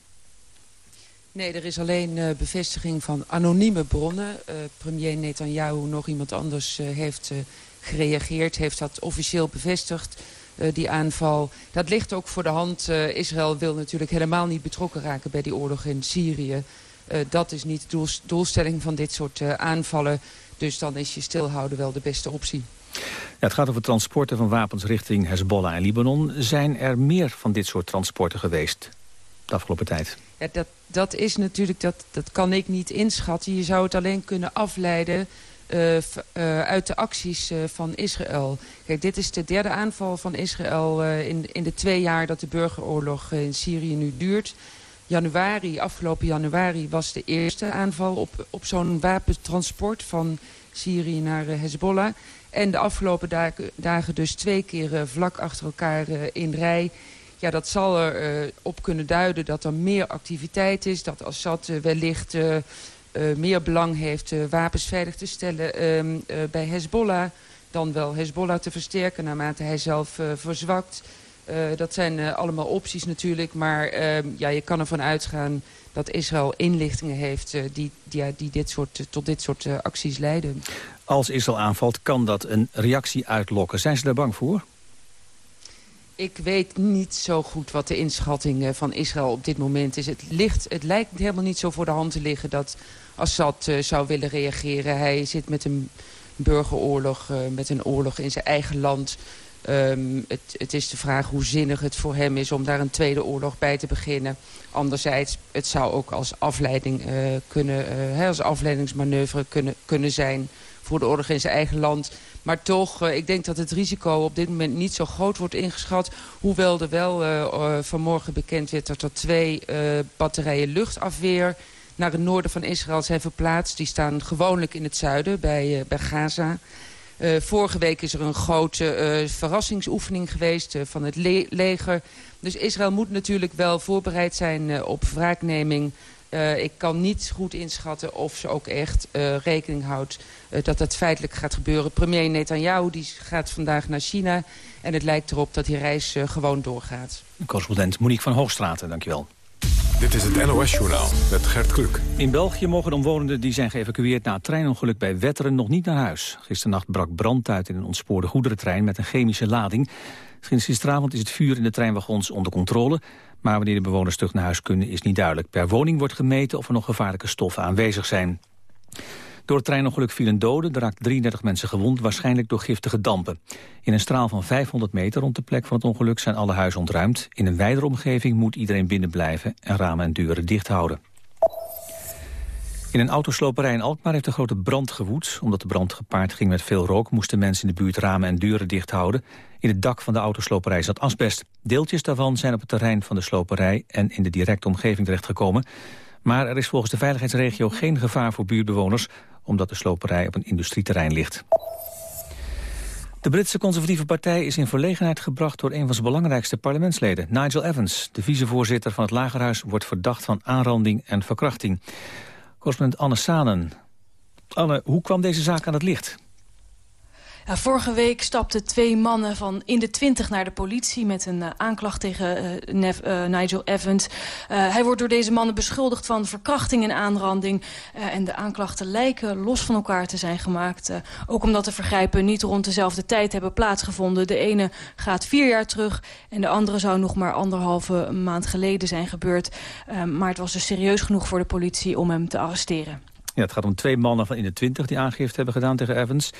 Nee, er is alleen uh, bevestiging van anonieme bronnen. Uh, premier Netanyahu, nog iemand anders, uh, heeft gereageerd, heeft dat officieel bevestigd. Eh, die aanval. Dat ligt ook voor de hand. Eh, Israël wil natuurlijk helemaal niet betrokken raken bij die oorlog in Syrië. Eh, dat is niet de doelstelling van dit soort aanvallen. Dus dan is je stilhouden wel de beste optie. Ja, het gaat over transporten van wapens richting Hezbollah en Libanon. Zijn er meer van dit soort transporten geweest de afgelopen tijd? Ja, dat, dat is natuurlijk, dat, dat kan ik niet inschatten. Je zou het alleen kunnen afleiden uh, uh, uit de acties uh, van Israël. Kijk, dit is de derde aanval van Israël in, in de twee jaar dat de burgeroorlog in Syrië nu duurt. Januari, afgelopen januari was de eerste aanval op, op zo'n wapentransport van Syrië naar Hezbollah. En de afgelopen dagen, dus twee keer vlak achter elkaar in rij. Ja, dat zal erop op kunnen duiden dat er meer activiteit is. Dat Assad wellicht meer belang heeft uh, wapens veilig te stellen uh, bij Hezbollah. Dan wel Hezbollah te versterken naarmate hij zelf verzwakt. dat zijn allemaal opties natuurlijk. Maar ehm, ja, je kan ervan uitgaan dat Israël inlichtingen heeft die, die, die dit soort, tot dit soort acties leiden. Als Israël aanvalt, kan dat een reactie uitlokken. Zijn ze daar bang voor? Ik weet niet zo goed wat de inschatting van Israël op dit moment is. Het, ligt, het lijkt helemaal niet zo voor de hand te liggen dat Assad uh, zou willen reageren. Hij zit met een burgeroorlog, uh, met een oorlog in zijn eigen land. Um, het, het, is de vraag hoe zinnig het voor hem is om daar een tweede oorlog bij te beginnen. Anderzijds, het zou ook als afleiding kunnen, als afleidingsmanoeuvre kunnen, kunnen zijn voor de oorlog in zijn eigen land. Maar toch, uh, ik denk dat het risico op dit moment niet zo groot wordt ingeschat. Hoewel er wel uh, uh, vanmorgen bekend werd dat er twee batterijen luchtafweer naar het noorden van Israël zijn verplaatst. Die staan gewoonlijk in het zuiden, bij, bij Gaza. Vorige week is er een grote verrassingsoefening geweest van het le leger. Dus Israël moet natuurlijk wel voorbereid zijn op wraakneming. Ik kan niet goed inschatten of ze ook echt rekening houdt dat dat feitelijk gaat gebeuren. Premier Netanyahu die gaat vandaag naar China en het lijkt erop dat die reis gewoon doorgaat. Correspondent Monique van Hoogstraten, dankjewel. Dit is het NOS-journaal met Gert Kluk. In België mogen de omwonenden die zijn geëvacueerd na het treinongeluk bij Wetteren nog niet naar huis. Gisternacht brak brand uit in een ontspoorde goederentrein met een chemische lading. Sinds gisteravond is het vuur in de treinwagons onder controle. Maar wanneer de bewoners terug naar huis kunnen is niet duidelijk. Per woning wordt gemeten of er nog gevaarlijke stoffen aanwezig zijn. Door het treinongeluk vielen doden, er raakten 33 mensen gewond, waarschijnlijk door giftige dampen. In een straal van 500 meter rond de plek van het ongeluk zijn alle huizen ontruimd. In een wijdere omgeving moet iedereen binnen blijven en ramen en deuren dicht houden. In een autosloperij in Alkmaar heeft een grote brand gewoed. Omdat de brand gepaard ging met veel rook... moesten mensen in de buurt ramen en deuren dicht houden. In het dak van de autosloperij zat asbest. Deeltjes daarvan zijn op het terrein van de sloperij... en in de directe omgeving terechtgekomen. Maar er is volgens de veiligheidsregio geen gevaar voor buurtbewoners... omdat de sloperij op een industrieterrein ligt. De Britse conservatieve partij is in verlegenheid gebracht... door een van zijn belangrijkste parlementsleden, Nigel Evans. De vicevoorzitter van het Lagerhuis wordt verdacht van aanranding en verkrachting. Correspondent Anne Sanen. Anne, hoe kwam deze zaak aan het licht? Vorige week stapten twee mannen van in de twintig naar de politie... met een uh, aanklacht tegen Nef, uh, Nigel Evans. hij wordt door deze mannen beschuldigd van verkrachting en aanranding. en de aanklachten lijken los van elkaar te zijn gemaakt. ook omdat de vergrijpen niet rond dezelfde tijd hebben plaatsgevonden. De ene gaat vier jaar terug en de andere zou nog maar anderhalve maand geleden zijn gebeurd. maar het was dus serieus genoeg voor de politie om hem te arresteren. Ja, het gaat om twee mannen van in de twintig die aangifte hebben gedaan tegen Evans...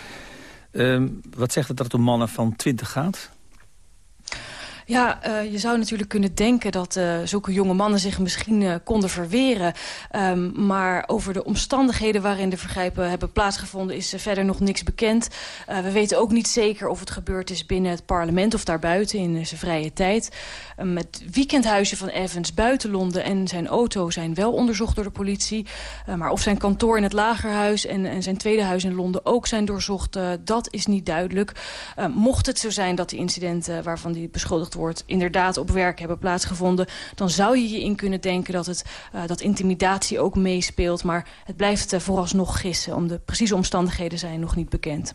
Um, wat zegt het dat het om mannen van 20 gaat? Ja, uh, je zou natuurlijk kunnen denken dat uh, zulke jonge mannen zich misschien uh, konden verweren. Um, maar over de omstandigheden waarin de vergrijpen hebben plaatsgevonden is verder nog niks bekend. we weten ook niet zeker of het gebeurd is binnen het parlement of daarbuiten in zijn vrije tijd. Um, het weekendhuisje van Evans buiten Londen en zijn auto zijn wel onderzocht door de politie. maar of zijn kantoor in het lagerhuis en, zijn tweede huis in Londen ook zijn doorzocht, dat is niet duidelijk. mocht het zo zijn dat de incidenten waarvan die beschuldigd inderdaad op werk hebben plaatsgevonden... dan zou je je in kunnen denken dat, het, uh, dat intimidatie ook meespeelt. Maar het blijft uh, vooralsnog gissen. Om de precieze omstandigheden zijn nog niet bekend.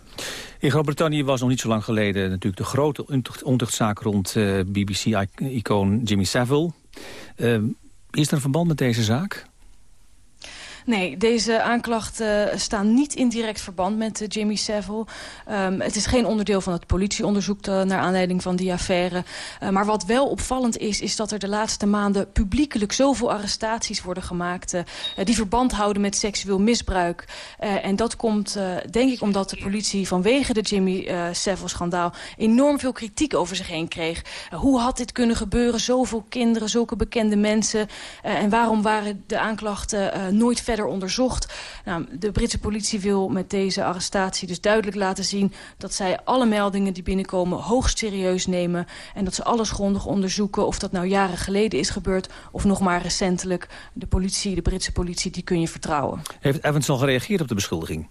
In Groot-Brittannië was nog niet zo lang geleden... natuurlijk de grote ontuchtzaak rond eh, BBC-icoon Jimmy Savile. is er een verband met deze zaak? Nee, deze aanklachten staan niet in direct verband met uh, Jimmy Savile. Um, het is geen onderdeel van het politieonderzoek uh, naar aanleiding van die affaire. Maar wat wel opvallend is, is dat er de laatste maanden publiekelijk zoveel arrestaties worden gemaakt... die verband houden met seksueel misbruik. en dat komt, denk ik, omdat de politie vanwege de Jimmy Savile-schandaal... enorm veel kritiek over zich heen kreeg. hoe had dit kunnen gebeuren? Zoveel kinderen, zulke bekende mensen. en waarom waren de aanklachten nooit verder verder onderzocht. Nou, de Britse politie wil met deze arrestatie dus duidelijk laten zien... dat zij alle meldingen die binnenkomen hoogst serieus nemen... en dat ze alles grondig onderzoeken of dat nou jaren geleden is gebeurd... of nog maar recentelijk. De politie, de Britse politie, die kun je vertrouwen. Heeft Evans al gereageerd op de beschuldiging?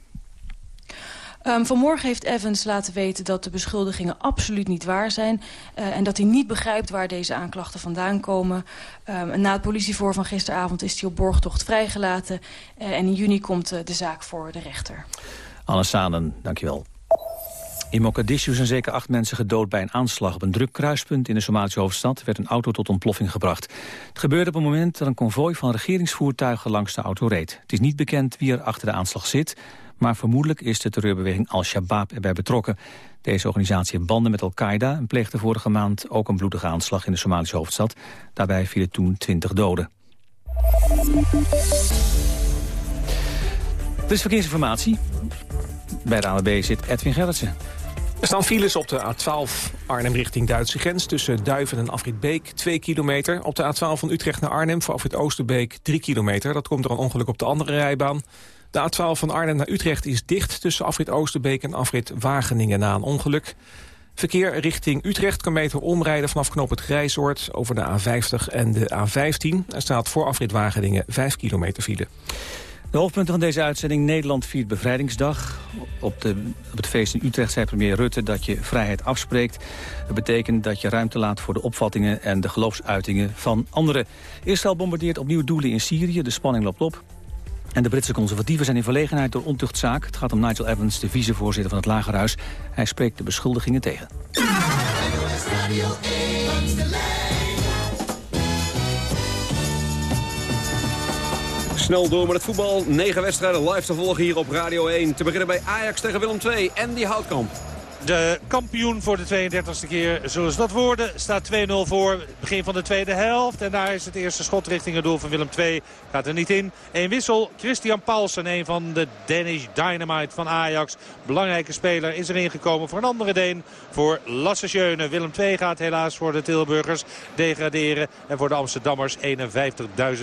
Um, vanmorgen heeft Evans laten weten dat de beschuldigingen absoluut niet waar zijn. Uh, en dat hij niet begrijpt waar deze aanklachten vandaan komen. Um, na het politievoor van gisteravond is hij op borgtocht vrijgelaten. Uh, en in juni komt uh, de zaak voor de rechter. Anne Sanen, dankjewel. In Mogadishu zijn zeker acht mensen gedood bij een aanslag. Op een druk kruispunt in de Somalische hoofdstad werd een auto tot ontploffing gebracht. Het gebeurde op het moment dat een konvooi van regeringsvoertuigen langs de auto reed. Het is niet bekend wie er achter de aanslag zit. Maar vermoedelijk is de terreurbeweging Al-Shabaab erbij betrokken. Deze organisatie heeft banden met Al-Qaeda... en pleegde vorige maand ook een bloedige aanslag in de Somalische hoofdstad. Daarbij vielen toen 20 doden. Er is verkeersinformatie. Bij de ANWB zit Edwin Gerritsen. Er staan files op de A12 Arnhem richting Duitse grens... tussen Duiven en Afritbeek, 2 kilometer. Op de A12 van Utrecht naar Arnhem voor Afrit Oosterbeek, 3 kilometer. Dat komt door een ongeluk op de andere rijbaan. De A12 van Arnhem naar Utrecht is dicht tussen afrit Oosterbeek en afrit Wageningen na een ongeluk. Verkeer richting Utrecht kan beter omrijden vanaf knop het Grijsoord over de A50 en de A15. Er staat voor afrit Wageningen 5 kilometer file. De hoofdpunten van deze uitzending. Nederland viert bevrijdingsdag. Op, de, op het feest in Utrecht zei premier Rutte dat je vrijheid afspreekt. Dat betekent dat je ruimte laat voor de opvattingen en de geloofsuitingen van anderen. Israël bombardeert opnieuw doelen in Syrië. De spanning loopt op. En de Britse conservatieven zijn in verlegenheid door ontuchtzaak. Het gaat om Nigel Evans, de vicevoorzitter van het Lagerhuis. Hij spreekt de beschuldigingen tegen. Snel door met het voetbal. Negen wedstrijden live te volgen hier op Radio 1. Te beginnen bij Ajax tegen Willem II en die Houtkamp. De kampioen voor de 32e keer zullen ze dat worden. Staat 2-0 voor begin van de tweede helft. En daar is het eerste schot richting het doel van Willem II. Gaat er niet in. Een wissel. Christian Paulsen, een van de Danish Dynamite van Ajax. Belangrijke speler is erin gekomen voor een andere Deen. Voor Lasse Schöne. Willem II gaat helaas voor de Tilburgers degraderen. En voor de Amsterdammers 51.000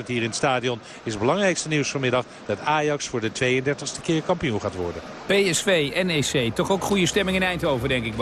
hier in het stadion. Is het belangrijkste nieuws vanmiddag dat Ajax voor de 32e keer kampioen gaat worden. PSV, NEC. Toch ook goede stemming in Eindhoven over, denk ik.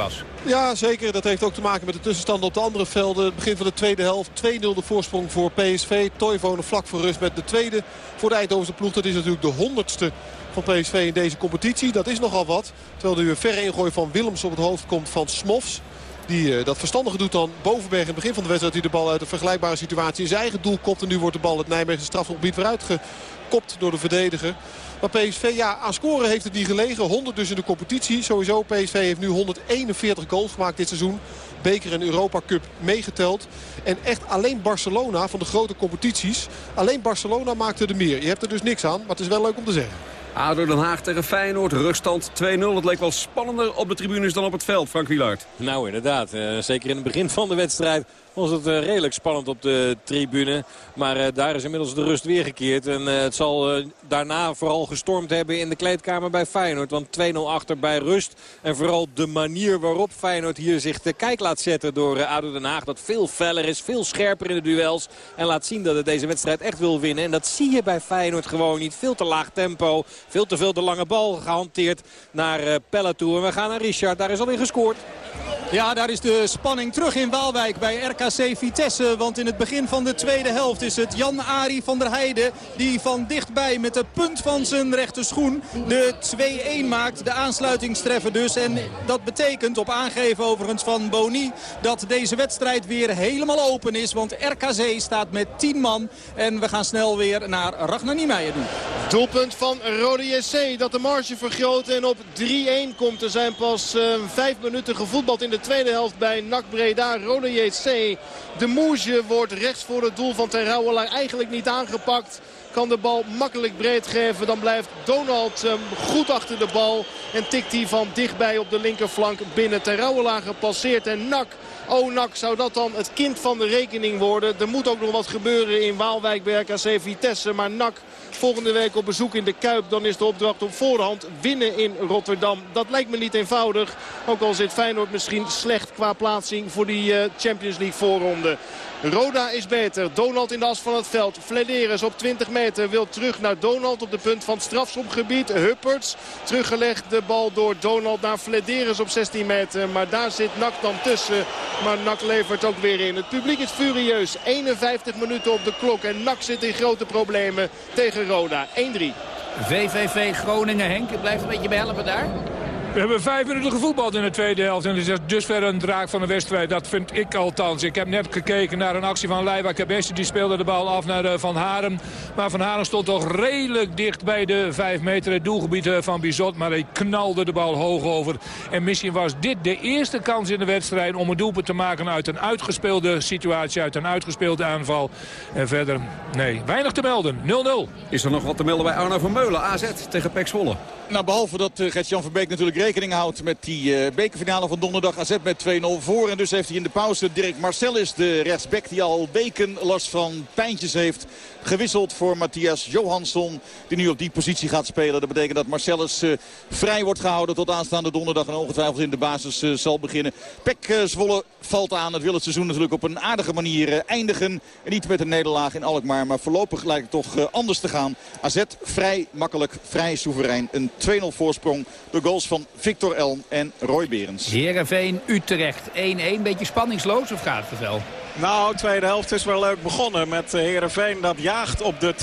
Ja, zeker. Dat heeft ook te maken met de tussenstanden op de andere velden. Het begin van de tweede helft. 2-0 de voorsprong voor PSV. Toivonen vlak voor rust met de tweede voor de Eindhovense ploeg. Dat is natuurlijk de honderdste van PSV in deze competitie. Dat is nogal wat. Terwijl er nu een verre ingooi van Willems op het hoofd komt van Smofs. Die uh, dat verstandige doet dan Bovenberg in het begin van de wedstrijd. Die de bal uit een vergelijkbare situatie in zijn eigen doel kopt. En nu wordt de bal het Nijmegen strafgebied weer uitgekopt door de verdediger. Maar PSV, ja, aan scoren heeft het niet gelegen. 100 dus in de competitie. Sowieso, PSV heeft nu 141 goals gemaakt dit seizoen. Beker en Europa Cup meegeteld. En echt alleen Barcelona van de grote competities. Alleen Barcelona maakte er meer. Je hebt er dus niks aan, maar het is wel leuk om te zeggen. ADO Den Haag tegen Feyenoord, ruststand 2-0. Het leek wel spannender op de tribunes dan op het veld, Frank Wielaert. Nou, inderdaad. Uh, zeker in het begin van de wedstrijd was het uh, redelijk spannend op de tribune. Maar uh, daar is inmiddels de rust weergekeerd. En het zal daarna vooral gestormd hebben in de kleedkamer bij Feyenoord. Want 2-0 achter bij rust. En vooral de manier waarop Feyenoord hier zich te kijk laat zetten door ADO Den Haag. Dat veel feller is, veel scherper in de duels. En laat zien dat het deze wedstrijd echt wil winnen. En dat zie je bij Feyenoord gewoon niet. Veel te laag tempo. Veel te veel de lange bal gehanteerd naar Pella toe. En we gaan naar Richard. Daar is alweer gescoord. Ja, daar is de spanning terug in Waalwijk bij RKC Vitesse. Want in het begin van de tweede helft is het Jan-Ari van der Heijden... die van dichtbij met de punt van zijn rechte schoen de 2-1 maakt. De aansluitingstreffer dus. En dat betekent, op aangeven overigens van Boni... dat deze wedstrijd weer helemaal open is. Want RKC staat met 10 man. En we gaan snel weer naar Ragnar Niemeyer doen. Doelpunt van Rode JC dat de marge vergroot en op 3-1 komt. Er zijn pas uh, vijf minuten gevoetbald in de tweede helft bij NAC Breda. Rode JC. De Moesje wordt rechts voor het doel van Terrouwelaar eigenlijk niet aangepakt. Kan de bal makkelijk breed geven. Dan blijft Donald um, goed achter de bal. En tikt hij van dichtbij op de linkerflank binnen. Terrouwelaar gepasseerd en NAC Oh, NAC, zou dat dan het kind van de rekening worden? Er moet ook nog wat gebeuren in Waalwijk bij RKC Vitesse. Maar NAC volgende week op bezoek in de Kuip. Dan is de opdracht op voorhand winnen in Rotterdam. Dat lijkt me niet eenvoudig. Ook al zit Feyenoord misschien slecht qua plaatsing voor die uh, Champions League voorronde. Roda is beter. Donald in de as van het veld. Flederis op 20 meter wil terug naar Donald op de punt van het strafschopgebied. Hupperts teruggelegd de bal door Donald naar Flederis op 16 meter. Maar daar zit Nak dan tussen. Maar Nak levert ook weer in. Het publiek is furieus. 51 minuten op de klok. En Nak zit in grote problemen tegen Roda. 1-3. VVV Groningen, Henk. Blijft een beetje behelpen daar. We hebben vijf minuten gevoetbald in de tweede helft. En het is dus verder een draak van de wedstrijd. Dat vind ik althans. Ik heb net gekeken naar een actie van Leiva Cabessi. Die speelde de bal af naar eh, Van Haren. Maar Van Haren stond toch redelijk dicht bij de vijf meter. Het doelgebied eh, van Bizot. Maar hij knalde de bal hoog over. En misschien was dit de eerste kans in de wedstrijd... om een doelpunt te maken uit een uitgespeelde situatie. Uit een uitgespeelde aanval. En verder, nee, weinig te melden. 0-0. Is er nog wat te melden bij Arno van Meulen? AZ tegen Pek Zwolle. Nou, behalve dat uh, Gert-Jan Verbeek natuurlijk rekening houdt met die uh, bekerfinale van donderdag. AZ met 2-0 voor. En dus heeft hij in de pauze Dirk Marcellus, de rechtsback die al weken last van pijntjes heeft gewisseld voor Matthias Johansson. Die nu op die positie gaat spelen. Dat betekent dat Marcellus uh, vrij wordt gehouden tot aanstaande donderdag. En ongetwijfeld in de basis uh, zal beginnen. Pek uh, Zwolle valt aan. Het wil het seizoen natuurlijk op een aardige manier eindigen. En niet met een nederlaag in Alkmaar. Maar voorlopig lijkt het toch anders te gaan. AZ vrij makkelijk, vrij soeverein. Een 2-0 voorsprong. De goals van Victor Elm en Roy Berens. Heerenveen, Utrecht 1-1. Beetje spanningsloos of gaat het wel? Nou, de tweede helft is wel leuk begonnen met Heerenveen. Dat op de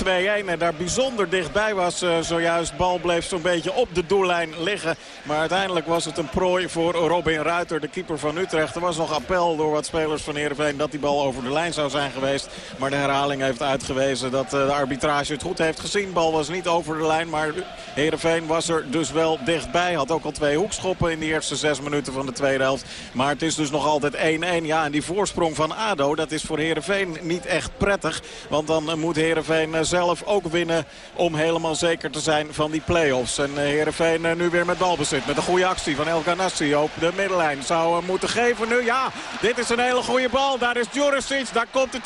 2-1 en daar bijzonder dichtbij was uh, zojuist. Bal bleef zo'n beetje op de doellijn liggen. Maar uiteindelijk was het een prooi voor Robin Ruiter, de keeper van Utrecht. Er was nog appel door wat spelers van Heerenveen dat die bal over de lijn zou zijn geweest. Maar de herhaling heeft uitgewezen dat uh, de arbitrage het goed heeft gezien. Bal was niet over de lijn, maar Heerenveen was er dus wel dichtbij. Had ook al twee hoekschoppen in de eerste zes minuten van de tweede helft. Maar het is dus nog altijd 1-1. Ja, en die voorsprong van ADO, dat is voor Heerenveen niet echt prettig. Want dan moet Heerenveen zelf ook winnen om helemaal zeker te zijn van die play-offs. En Heerenveen nu weer met balbezit. Met een goede actie van El Ganassi op de middenlijn. Zou moeten geven nu. Ja, dit is een hele goede bal. Daar is Juricic. Daar komt de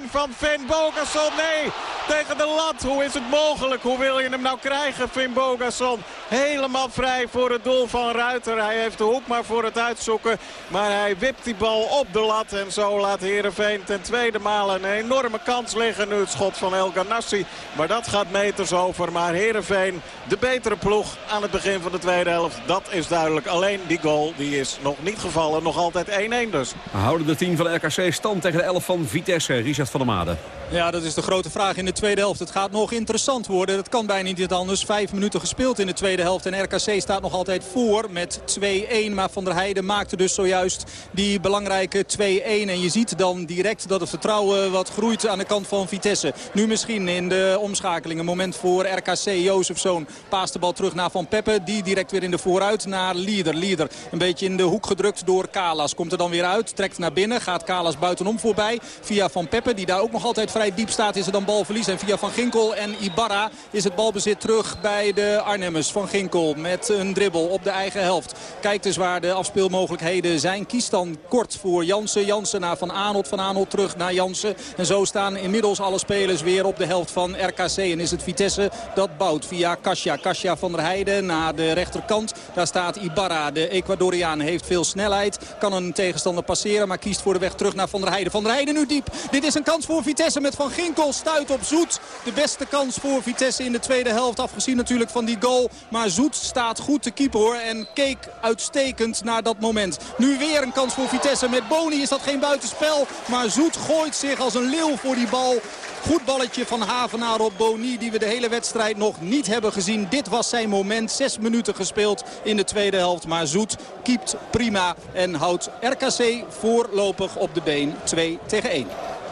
2-1 van Finn Bogason. Nee, tegen de lat. Hoe is het mogelijk? Hoe wil je hem nou krijgen, Finn Bogason? Helemaal vrij voor het doel van Ruiter. Hij heeft de hoek maar voor het uitzoeken. Maar hij wipt die bal op de lat. En zo laat Heerenveen ten tweede maal een enorme kans liggen. Nu het schot van El Ganassi. Maar dat gaat meters over. Maar Heerenveen, de betere ploeg aan het begin van de tweede helft. Dat is duidelijk. Alleen die goal die is nog niet gevallen. Nog altijd 1-1 dus. Houden de 10 van de RKC stand tegen de 11 van Vitesse. Richard van der Made. Ja, dat is de grote vraag in de tweede helft. Het gaat nog interessant worden. Dat kan bijna niet anders. Vijf minuten gespeeld in de tweede helft. En RKC staat nog altijd voor met 2-1. Maar Van der Heijden maakte dus zojuist die belangrijke 2-1. En je ziet dan direct dat het vertrouwen wat groeit aan de kant van Vitesse. Nu misschien in de omschakeling. Een moment voor RKC. Jozefzoon paast de bal terug naar Van Peppe. Die direct weer in de vooruit naar Lieder. Lieder een beetje in de hoek gedrukt door Kalas. Komt er dan weer uit. Trekt naar binnen. Gaat Kalas buitenom voorbij. Via Van Peppe die daar ook nog altijd vrij diep staat is er dan balverlies. En via Van Ginkel en Ibarra is het balbezit terug bij de Arnhemmers. Van Ginkel met een dribbel op de eigen helft. Kijkt dus waar de afspeelmogelijkheden zijn. Kiest dan kort voor Jansen. Jansen naar Van Aanholt. Van Aanholt terug naar Jansen. En zo staan inmiddels alle spelers weer op de helft van RKC. En is het Vitesse dat bouwt via Kasia. Kasia van der Heijden naar de rechterkant. Daar staat Ibarra. De Ecuadoriaan heeft veel snelheid. Kan een tegenstander passeren. Maar kiest voor de weg terug naar Van der Heijden. Van der Heijden nu diep. Dit is een kans voor Vitesse met Van Ginkel. Stuit op Zoet. De beste kans voor Vitesse in de tweede helft. Afgezien natuurlijk van die goal. Maar Zoet staat goed te keeper hoor. En keek uitstekend naar dat moment. Nu weer een kans voor Vitesse. Met Boni is dat geen buitenspel. Maar Zoet gooit zich als een leeuw voor die bal. Goed balletje van Havenaar op Boni die we de hele wedstrijd nog niet hebben gezien. Dit was zijn moment. Zes minuten gespeeld in de tweede helft. Maar Zoet keept prima en houdt RKC voorlopig op de been. 2 tegen 1.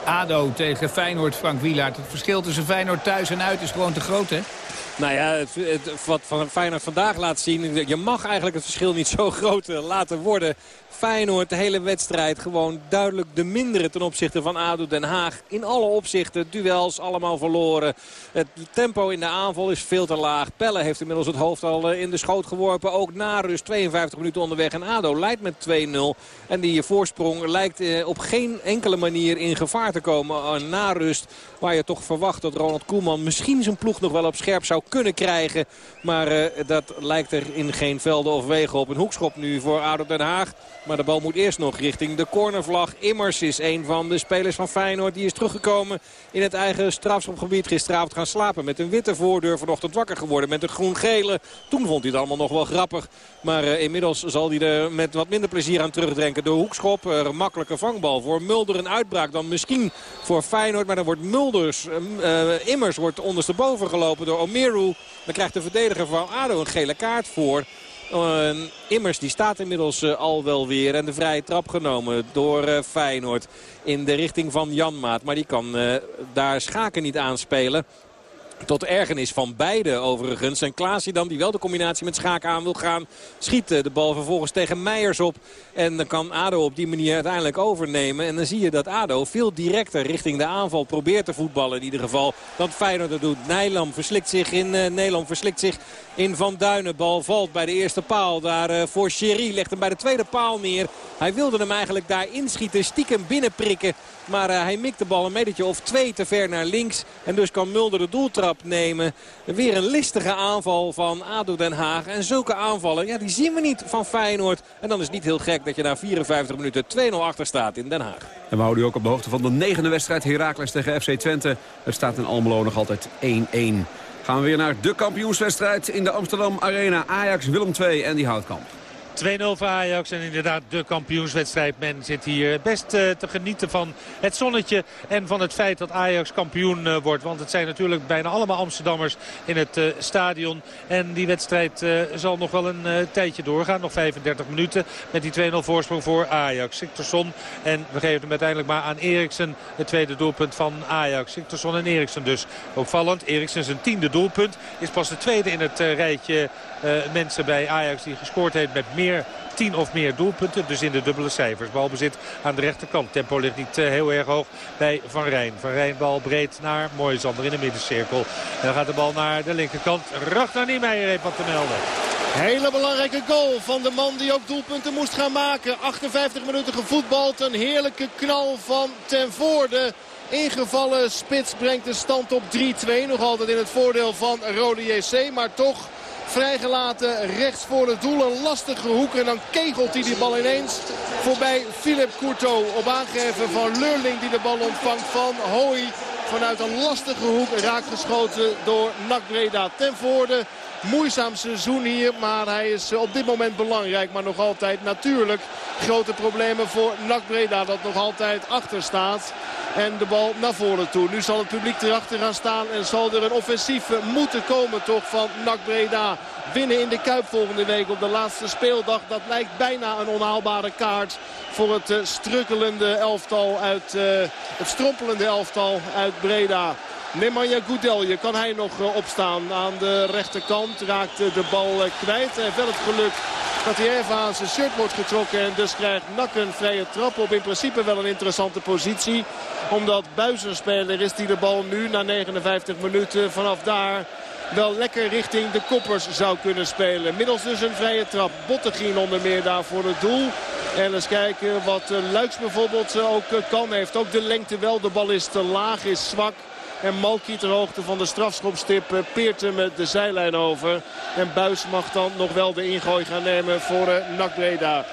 ADO tegen Feyenoord, Frank Wielaert. Het verschil tussen Feyenoord thuis en uit is gewoon te groot, hè? Nou ja, het, het, wat van Feyenoord vandaag laat zien... je mag eigenlijk het verschil niet zo groot laten worden. Feyenoord de hele wedstrijd gewoon duidelijk de mindere ten opzichte van ADO Den Haag. In alle opzichten, duels allemaal verloren. Het tempo in de aanval is veel te laag. Pelle heeft inmiddels het hoofd al in de schoot geworpen. Ook na rust 52 minuten onderweg. En ADO leidt met 2-0. En die voorsprong lijkt op geen enkele manier in gevaar te komen na rust. Waar je toch verwacht dat Ronald Koeman misschien zijn ploeg nog wel op scherp zou kunnen krijgen. Maar dat lijkt er in geen velden of wegen op. Een hoekschop nu voor ADO Den Haag. Maar de bal moet eerst nog richting de cornervlag. Immers is een van de spelers van Feyenoord. Die is teruggekomen in het eigen strafschopgebied. Gisteravond gaan slapen met een witte voordeur. Vanochtend wakker geworden met een groen-gele. Toen vond hij het allemaal nog wel grappig. Maar uh, inmiddels zal hij er met wat minder plezier aan terugdenken. De hoekschop, uh, een makkelijke vangbal. Voor Mulder een uitbraak dan misschien voor Feyenoord. Maar dan wordt Mulders, uh, Immers wordt ondersteboven gelopen door Omeru. Dan krijgt de verdediger van ADO een gele kaart voor. Uh, Immers die staat inmiddels uh, al wel weer. En de vrije trap genomen door uh, Feyenoord in de richting van Janmaat. Maar die kan daar Schaken niet aanspelen. Tot ergernis van beide overigens. En Klaasje dan, die wel de combinatie met Schaken aan wil gaan... schiet de bal vervolgens tegen Meijers op. En dan kan ADO op die manier uiteindelijk overnemen. En dan zie je dat ADO veel directer richting de aanval probeert te voetballen in ieder geval. Dan Feyenoord dat doet. Nijland verslikt zich in uh, Nederland, verslikt zich in Van Duinen. Bal valt bij de eerste paal. Daar uh, voor Sherry legt hem bij de tweede paal neer. Hij wilde hem eigenlijk daar inschieten, stiekem binnenprikken. Maar uh, hij mikt de bal een metertje of twee te ver naar links. En dus kan Mulder de doeltrap nemen. Weer een listige aanval van ADO Den Haag. En zulke aanvallen, ja, die zien we niet van Feyenoord. En dan is het niet heel gek dat je na 54 minuten 2-0 achter staat in Den Haag. En we houden u ook op de hoogte van de negende wedstrijd Heracles tegen FC Twente. Het staat in Almelo nog altijd 1-1. Gaan we weer naar de kampioenswedstrijd in de Amsterdam Arena. Ajax Willem II en die Houtkamp. 2-0 voor Ajax en inderdaad de kampioenswedstrijd. Men zit hier best te genieten van het zonnetje en van het feit dat Ajax kampioen wordt. Want het zijn natuurlijk bijna allemaal Amsterdammers in het stadion. En die wedstrijd zal nog wel een tijdje doorgaan. Nog 35 minuten met die 2-0 voorsprong voor Ajax. Siktersson en we geven hem uiteindelijk maar aan Eriksen. Het tweede doelpunt van Ajax. Siktersson en Eriksen dus. Opvallend. Eriksen zijn tiende doelpunt. Is pas de tweede in het rijtje mensen bij Ajax die gescoord heeft met meer 10 of meer doelpunten. Dus in de dubbele cijfers. Balbezit aan de rechterkant. Tempo ligt niet eh, heel erg hoog bij Van Rijn. Van Rijn bal breed naar Moisander in de middencirkel. En dan gaat de bal naar de linkerkant. Ragnar Niemeyer heeft wat te melden. Hele belangrijke goal van de man die ook doelpunten moest gaan maken. 58 minuten gevoetbald. Een heerlijke knal van ten voorde. Ingevallen spits brengt de stand op 3-2. Nog altijd in het voordeel van Rode JC. Maar toch Vrijgelaten rechts voor het doel. Een lastige hoek. En dan kegelt hij die bal ineens voorbij Philip Courtois. Op aangeven van Lurling die de bal ontvangt van Hooi. Vanuit een lastige hoek raakt geschoten door Nak Breda ten voorde. Moeizaam seizoen hier, maar hij is op dit moment belangrijk. Maar nog altijd natuurlijk grote problemen voor NAC Breda dat nog altijd achter staat. En de bal naar voren toe. Nu zal het publiek erachter gaan staan en zal er een offensief moeten komen toch van NAC Breda. Winnen in de Kuip volgende week op de laatste speeldag. Dat lijkt bijna een onhaalbare kaart voor het uh, strukkelende elftal uit uh, het strompelende elftal uit Breda. Nemanja Goudelje kan hij nog uh, opstaan aan de rechterkant. Raakt de bal kwijt. Hij heeft wel het geluk dat hij even aan zijn shirt wordt getrokken. En dus krijgt Nak een vrije trap op. In principe wel een interessante positie. Omdat buizenspeler is die de bal nu na 59 minuten vanaf daar wel lekker richting de koppers zou kunnen spelen. Middels dus een vrije trap. Bottegien onder meer daar voor het doel. En eens kijken wat Luiks bijvoorbeeld ook kan. Heeft ook de lengte wel. De bal is te laag, is zwak. En Malki ter hoogte van de strafschopstip eh, peert hem de zijlijn over. En Buis mag dan nog wel de ingooi gaan nemen voor uh, NAC Breda.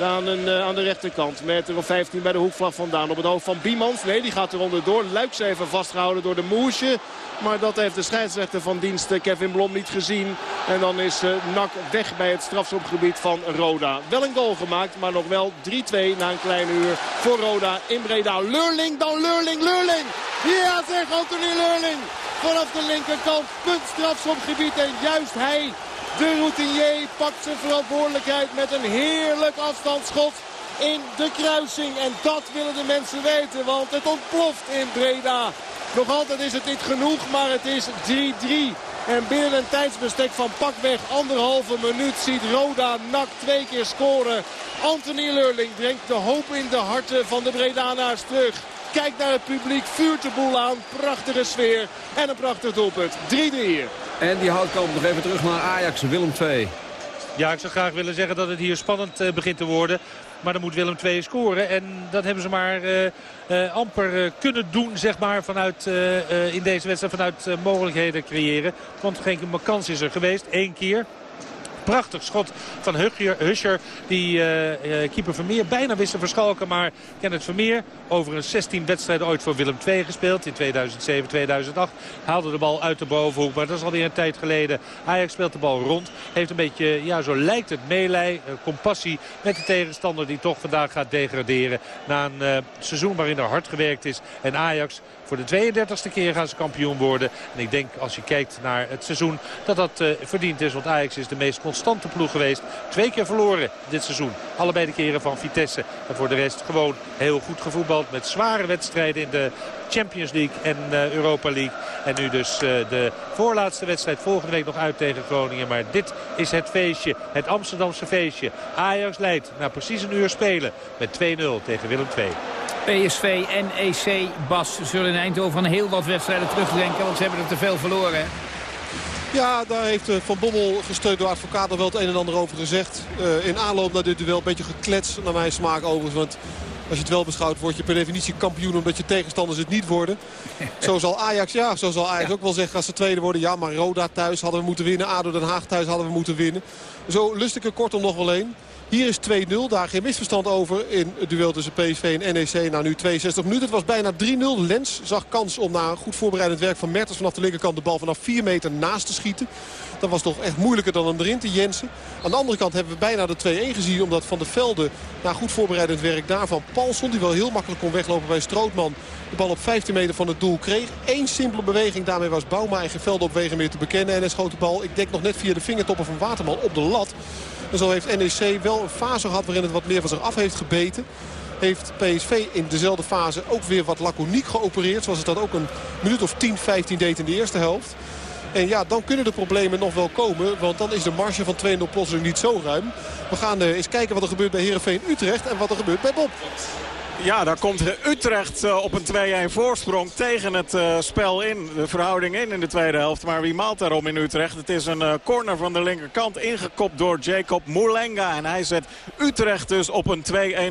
Aan, een, uh, aan de rechterkant. Meter of 15 bij de hoekvlag vandaan. Op het hoofd van Biemans. Nee, die gaat er onderdoor. Luiks even vastgehouden door de Moesje. Maar dat heeft de scheidsrechter van dienst Kevin Blom niet gezien. En dan is uh, Nak weg bij het strafschopgebied van Roda. Wel een goal gemaakt, maar nog wel 3-2 na een klein uur voor Roda in Breda. Leurling, dan Leurling, Leurling. Ja, zeg Anthony Leurling. Vanaf de linkerkant, punt strafschopgebied. En juist hij, de routinier, pakt zijn verantwoordelijkheid met een heerlijk afstandsschot in de kruising. En dat willen de mensen weten, want het ontploft in Breda. Nog altijd is het niet genoeg, maar het is 3-3. En binnen een tijdsbestek van pakweg anderhalve minuut ziet Roda Nak twee keer scoren. Anthony Leurling brengt de hoop in de harten van de Bredanaars terug. Kijkt naar het publiek, vuurt de boel aan. Prachtige sfeer en een prachtig doelpunt. 3-3 hier. En die houtkamp nog even terug naar Ajax, Willem 2. Ja, ik zou graag willen zeggen dat het hier spannend uh, begint te worden. Maar dan moet Willem II scoren. En dat hebben ze maar uh, uh, amper kunnen doen zeg maar, vanuit, in deze wedstrijd vanuit mogelijkheden creëren. Want geen kans is er geweest. Eén keer prachtig schot van Huscher. Die uh, keeper Vermeer bijna wist te verschalken. Maar Kenneth Vermeer over een 16 wedstrijden ooit voor Willem II gespeeld. In 2007, 2008 haalde de bal uit de bovenhoek. Maar dat is alweer een tijd geleden. Ajax speelt de bal rond. Heeft een beetje, ja zo lijkt het, meelij, compassie met de tegenstander die toch vandaag gaat degraderen. Na een seizoen waarin er hard gewerkt is. En Ajax voor de 32e keer gaan ze kampioen worden. En ik denk als je kijkt naar het seizoen dat dat uh, verdiend is. Want Ajax is de meest constante ploeg geweest. Twee keer verloren dit seizoen. Allebei de keren van Vitesse. En voor de rest gewoon heel goed gevoetbald. Met zware wedstrijden in de Champions League en uh, Europa League. En nu dus uh, de voorlaatste wedstrijd volgende week nog uit tegen Groningen. Maar dit is het feestje, het Amsterdamse feestje. Ajax leidt na precies een uur spelen met 2-0 tegen Willem II. PSV en EC Bas zullen in Eindhoven heel wat wedstrijden terugdenken. Want ze hebben er te veel verloren. Ja, daar heeft eh, Van Bommel gesteund door advocaat wel het een en ander over gezegd. Uh, in aanloop naar dit duel een beetje geklets naar mijn smaak overigens. Want als je het wel beschouwt word je per definitie kampioen omdat je tegenstanders het niet worden. zo zal Ajax, ja, zo zal Ajax ook wel zeggen als ze tweede worden. Ja, maar Roda thuis hadden we moeten winnen. ADO Den Haag thuis hadden we moeten winnen. Zo lust ik er kortom nog wel een. Hier is 2-0. Daar geen misverstand over in het duel tussen PSV en NEC. Na nu 62 minuten. Het was bijna 3-0. Lens zag kans om na goed voorbereidend werk van Mertens vanaf de linkerkant de bal vanaf 4 meter naast te schieten. Dat was toch echt moeilijker dan hem erin te Jensen. Aan de andere kant hebben we bijna de 2-1 gezien. Omdat Van der Velde na goed voorbereidend werk daarvan Paulson... die wel heel makkelijk kon weglopen bij Strootman... de bal op 15 meter van het doel kreeg. Eén simpele beweging. Daarmee was Bouma en Velde op wegen meer te bekennen. En hij schoot de bal, ik denk nog net via de vingertoppen van Waterman op de lat. En zo heeft NEC wel een fase gehad waarin het wat meer van zich af heeft gebeten heeft PSV in dezelfde fase ook weer wat laconiek geopereerd. Zoals het dat ook een minuut of 10, 15 deed in de eerste helft. En ja, dan kunnen de problemen nog wel komen. Want dan is de marge van 2-0 plotseling niet zo ruim. We gaan uh, eens kijken wat er gebeurt bij Heerenveen Utrecht en wat er gebeurt bij Bob. Ja, daar komt Utrecht eh, op een 2-1 voorsprong tegen het uh, spel in. De verhouding in in de tweede helft. Maar wie maalt daarom in Utrecht? Het is een uh, corner van de linkerkant ingekopt door Jacob Moulenga. En hij zet Utrecht dus op een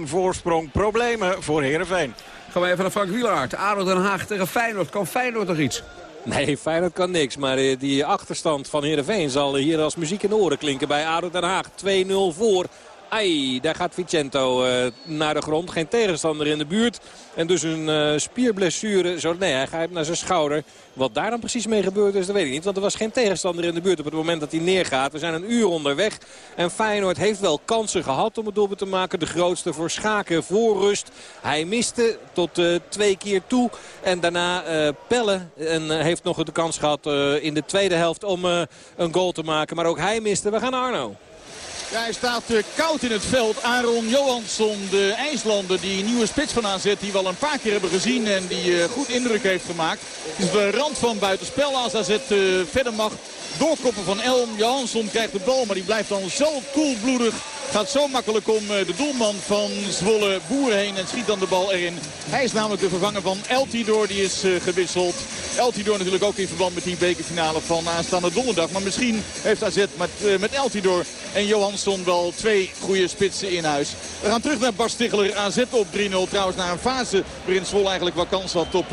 2-1 voorsprong. Problemen voor Heerenveen. Gaan we even naar Frank Wielaert. ADO Den Haag tegen Feyenoord. Kan Feyenoord nog iets? Nee, Feyenoord kan niks. Maar die achterstand van Heerenveen zal hier als muziek in de oren klinken bij ADO Den Haag. 2-0 voor Ai, daar gaat Vicento uh, naar de grond. Geen tegenstander in de buurt. En dus een uh, spierblessure. Zo, nee, hij gaat naar zijn schouder. Wat daar dan precies mee gebeurd is, dat weet ik niet. Want er was geen tegenstander in de buurt op het moment dat hij neergaat. We zijn een uur onderweg. En Feyenoord heeft wel kansen gehad om het doelpunt te maken. De grootste voor Schaken voor rust. Hij miste tot uh, twee keer toe. En daarna Pelle en, heeft nog de kans gehad in de tweede helft om een goal te maken. Maar ook hij miste. We gaan naar Arno. Ja, hij staat uh, koud in het veld. Aaron Johansson, de IJslander, die nieuwe spits van aanzet. Die we al een paar keer hebben gezien en die uh, goed indruk heeft gemaakt. Is de rand van buitenspel als AZ uh, verder mag doorkoppen van Elm. Johansson krijgt de bal, maar die blijft dan zo koelbloedig. Gaat zo makkelijk om de doelman van Zwolle Boer heen en schiet dan de bal erin. Hij is namelijk de vervanger van Eltidoor, die is gewisseld. Eltidoor natuurlijk ook in verband met die bekerfinale van aanstaande donderdag. Maar misschien heeft AZ met, met Eltidoor en Johansson wel twee goede spitsen in huis. We gaan terug naar Bas Stigler. AZ op 3-0. Trouwens naar een fase waarin Zwolle eigenlijk wel kans had op 2-1.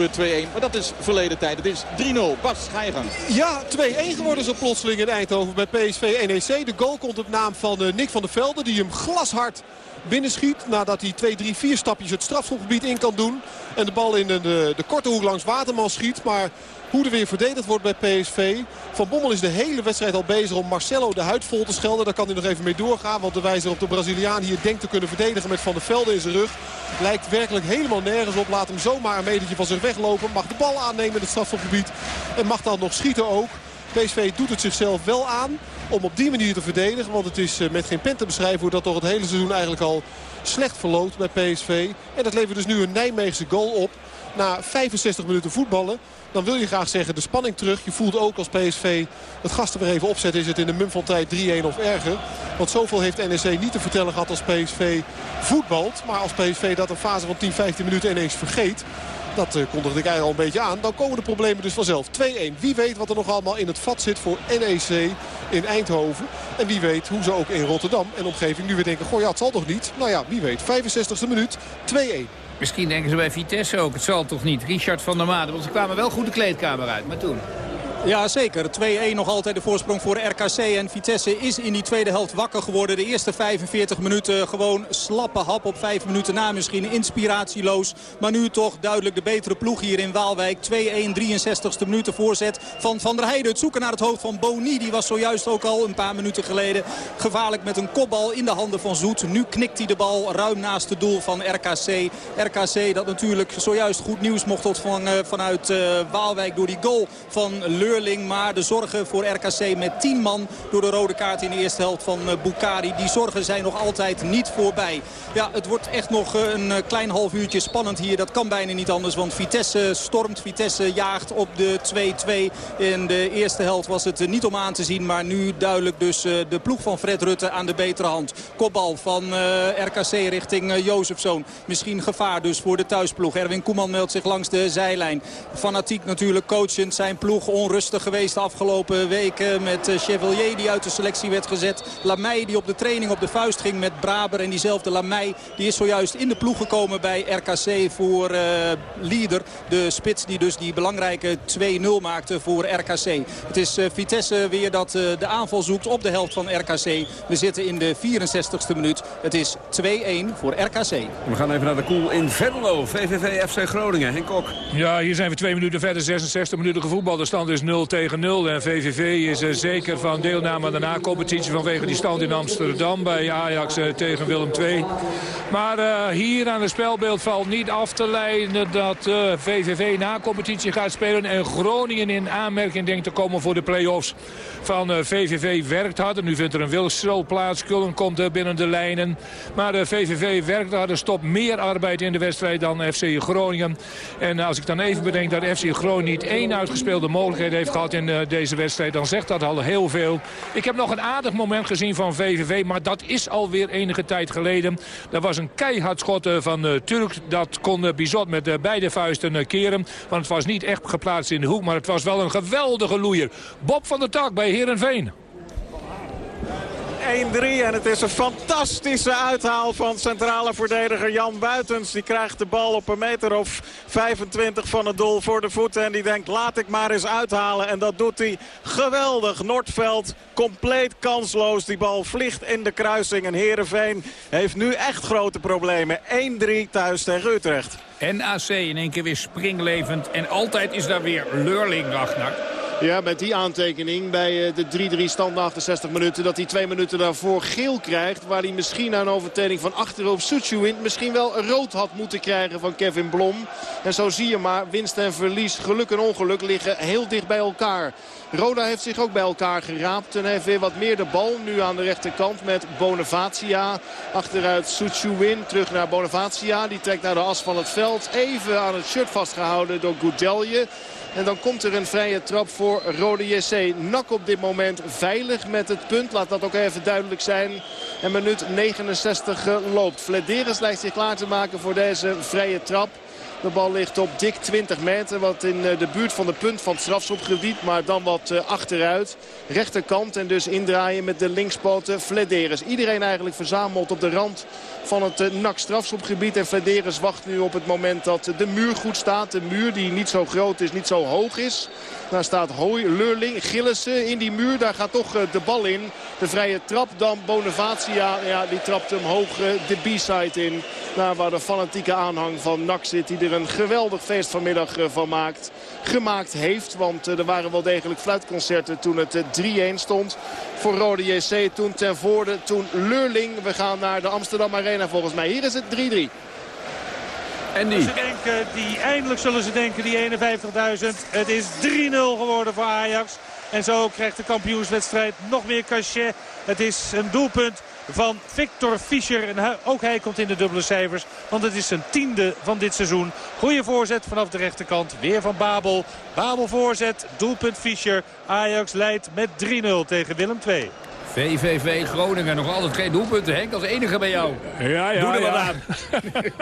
Maar dat is verleden tijd. Het is 3-0. Bas, ga je. Ja, 2-1 geworden zo plotseling in Eindhoven bij PSV NEC. De goal komt op naam van Nick van der Velde. Die hem glashard binnenschiet. Nadat hij twee, drie, vier stapjes het strafschopgebied in kan doen. En de bal in de, de korte hoek langs Waterman schiet. Maar hoe er weer verdedigd wordt bij PSV. Van Bommel is de hele wedstrijd al bezig om Marcelo de huid vol te schelden. Daar kan hij nog even mee doorgaan. Want de wijzer op de Braziliaan hier denkt te kunnen verdedigen met Van der Velde in zijn rug. Lijkt werkelijk helemaal nergens op. Laat hem zomaar een metertje van zich weglopen. Mag de bal aannemen in het strafschopgebied. En mag dan nog schieten ook. PSV doet het zichzelf wel aan om op die manier te verdedigen. Want het is met geen pen te beschrijven hoe dat toch het hele seizoen eigenlijk al slecht verloopt bij PSV. En dat levert dus nu een Nijmeegse goal op. Na 65 minuten voetballen dan wil je graag zeggen de spanning terug. Je voelt ook als PSV het gasten weer even opzet is het in de mum van tijd 3-1 of erger. Want zoveel heeft NEC niet te vertellen gehad als PSV voetbalt. Maar als PSV dat een fase van 10, 15 minuten ineens vergeet... Dat uh, kondigde ik eigenlijk al een beetje aan. Dan komen de problemen dus vanzelf. 2-1. Wie weet wat er nog allemaal in het vat zit voor NEC in Eindhoven. En wie weet hoe ze ook in Rotterdam en omgeving nu weer denken... goh ja, het zal toch niet? Nou ja, wie weet. 65e minuut. 2-1. Misschien denken ze bij Vitesse ook, het zal toch niet. Richard van der Maden, want ze kwamen wel goed de kleedkamer uit. Maar toen... Ja, zeker. 2-1 nog altijd de voorsprong voor RKC. En Vitesse is in die tweede helft wakker geworden. De eerste 45 minuten gewoon slappe hap op 5 minuten na. Misschien inspiratieloos. Maar nu toch duidelijk de betere ploeg hier in Waalwijk. 2-1, 63ste minuten voorzet van Van der Heijden. Het zoeken naar het hoofd van Boni. Die was zojuist ook al een paar minuten geleden gevaarlijk met een kopbal in de handen van Zoet. Nu knikt hij de bal ruim naast het doel van RKC. RKC dat natuurlijk zojuist goed nieuws mocht ontvangen vanuit uh, Waalwijk door die goal van Leur. Maar de zorgen voor RKC met 10 man door de rode kaart in de eerste helft van eh, Bukari. Die zorgen zijn nog altijd niet voorbij. Ja, het wordt echt nog eh, een eh, klein half uurtje spannend hier. Dat kan bijna niet anders, want Vitesse stormt. Vitesse jaagt op de 2-2. In de eerste helft was het niet om aan te zien. Maar nu duidelijk dus de ploeg van Fred Rutte aan de betere hand. Kopbal van RKC richting Jozefzoon. Misschien gevaar dus voor de thuisploeg. Erwin Koeman meldt zich langs de zijlijn. Fanatiek natuurlijk coachend zijn ploeg onrustig rustig geweest de afgelopen weken. Met Chevalier die uit de selectie werd gezet. Lamey die op de training op de vuist ging met Braber. En diezelfde Lamey die is zojuist in de ploeg gekomen bij RKC voor Lieder. De spits die dus die belangrijke 2-0 maakte voor RKC. Het is Vitesse weer dat de aanval zoekt op de helft van RKC. We zitten in de 64ste minuut. Het is 2-1 voor RKC. We gaan even naar de koel in Venlo. VVV FC Groningen. Henk Kok. Ja, hier zijn we twee minuten verder. 66 minuten gevoetbal. De stand is 0 tegen 0. En VVV is uh, zeker van deelname aan de na-competitie vanwege die stand in Amsterdam bij Ajax uh, tegen Willem II. Maar uh, hier aan het spelbeeld valt niet af te leiden dat VVV na-competitie gaat spelen. En Groningen in aanmerking denkt te komen voor de play-offs van VVV werkt hard. nu vindt er een wissel plaats. Kullen komt binnen de lijnen. Maar de VVV werkt hard. Er stopt meer arbeid in de wedstrijd dan FC Groningen. En als ik dan even bedenk dat FC Groningen niet één uitgespeelde mogelijkheid heeft gehad in uh, deze wedstrijd... dan zegt dat al heel veel. Ik heb nog een aardig moment gezien van VVV, maar dat is alweer enige tijd geleden. Er was een keihard schot van uh, Turk. Dat kon Bizot met beide vuisten keren. Want het was niet echt geplaatst in de hoek, maar het was wel een geweldige loeier. Bob van der Tak bij Herenveen. 1-3. En het is een fantastische uithaal van centrale verdediger Jan Buitens. Die krijgt de bal op een meter of 25 van het doel voor de voeten. En die denkt laat ik maar eens uithalen. En dat doet hij geweldig. Noordveld compleet kansloos. Die bal vliegt in de kruising. En Heerenveen heeft nu echt grote problemen. 1-3 thuis tegen Utrecht. En AC in één keer weer springlevend. En altijd is daar weer Leurling, Ragnar. Ja, met die aantekening bij eh, de 3-3 stand na 68 minuten... dat hij twee minuten daarvoor geel krijgt... waar hij misschien aan overtreding van achterop wint. misschien wel rood had moeten krijgen van Kevin Blom. En zo zie je maar, winst en verlies, geluk en ongeluk liggen heel dicht bij elkaar. Roda heeft zich ook bij elkaar geraapt en heeft weer wat meer de bal. Nu aan de rechterkant met Bonavacia. Achteruit win terug naar Bonavacia. Die trekt naar de as van het veld. Even aan het shirt vastgehouden door Goudelje. En dan komt er een vrije trap voor Rode JC. Nak op dit moment veilig met het punt. Laat dat ook even duidelijk zijn. En minuut 69 loopt. Flederis lijkt zich klaar te maken voor deze vrije trap. De bal ligt op dik 20 meter. Wat in eh, de buurt van de punt van het strafschopgebied. Maar dan wat eh, achteruit. Rechterkant en dus indraaien met de linkspoten Flederis. Iedereen eigenlijk verzameld op de rand van het uh, NAC strafschopgebied. En Flederis wacht nu op het moment dat de muur goed staat. De muur die niet zo groot is, niet zo hoog is. Daar staat Hooi, Leurling, Gillissen in die muur. Daar gaat toch de bal in. De vrije trap dan Bonavacia. Ja, die trapt hem hoog de B-side in. Naar waar de fanatieke aanhang van NAC zit. Die er een geweldig feest vanmiddag eh, van maakt. Gemaakt heeft. Want eh, er waren wel degelijk fluitconcerten toen het 3-1 eh, stond. Voor Rode JC toen ten voorde. Toen Leurling. We gaan naar de Amsterdam Arena volgens mij. Hier is het 3-3. En die? Ze denken, die, eindelijk zullen ze denken, die 51.000. Het is 3-0 geworden voor Ajax. En zo krijgt de kampioenswedstrijd nog meer cachet. Het is een doelpunt van Victor Fischer. En ook hij komt in de dubbele cijfers. Want het is zijn tiende van dit seizoen. Goeie voorzet vanaf de rechterkant. Weer van Babel. Babel voorzet. Doelpunt Fischer. Ajax leidt met 3-0 tegen Willem II. VVV Groningen, nog altijd geen doelpunten. Henk, als enige bij jou. Ja, ja, Doe er ja. wat aan.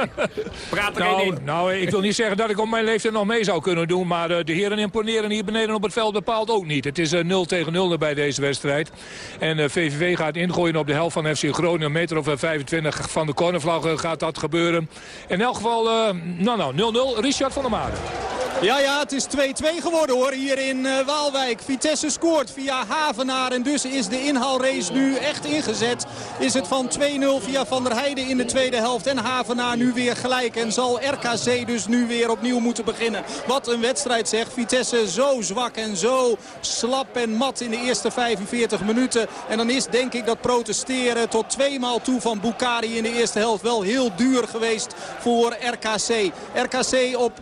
Praat er nou, in. Nou, ik wil niet zeggen dat ik op mijn leeftijd nog mee zou kunnen doen. Maar uh, de heren imponeren hier beneden op het veld bepaald ook niet. Het is uh, 0 tegen 0 bij deze wedstrijd. En uh, VVV gaat ingooien op de helft van FC Groningen. Een meter of 25 van de cornervlag gaat dat gebeuren. In elk geval, nou nou, 0-0. Richard van der Made. Ja, ja, het is 2-2 geworden hoor, hier in uh, Waalwijk. Vitesse scoort via Havenaar en dus is de inhaalrace nu echt ingezet. Is het van 2-0 via Van der Heijden in de tweede helft en Havenaar nu weer gelijk. En zal RKC dus nu weer opnieuw moeten beginnen. Wat een wedstrijd zegt. Vitesse zo zwak en zo slap en mat in de eerste 45 minuten. En dan is denk ik dat protesteren tot tweemaal toe van Bukari in de eerste helft wel heel duur geweest voor RKC. RKC op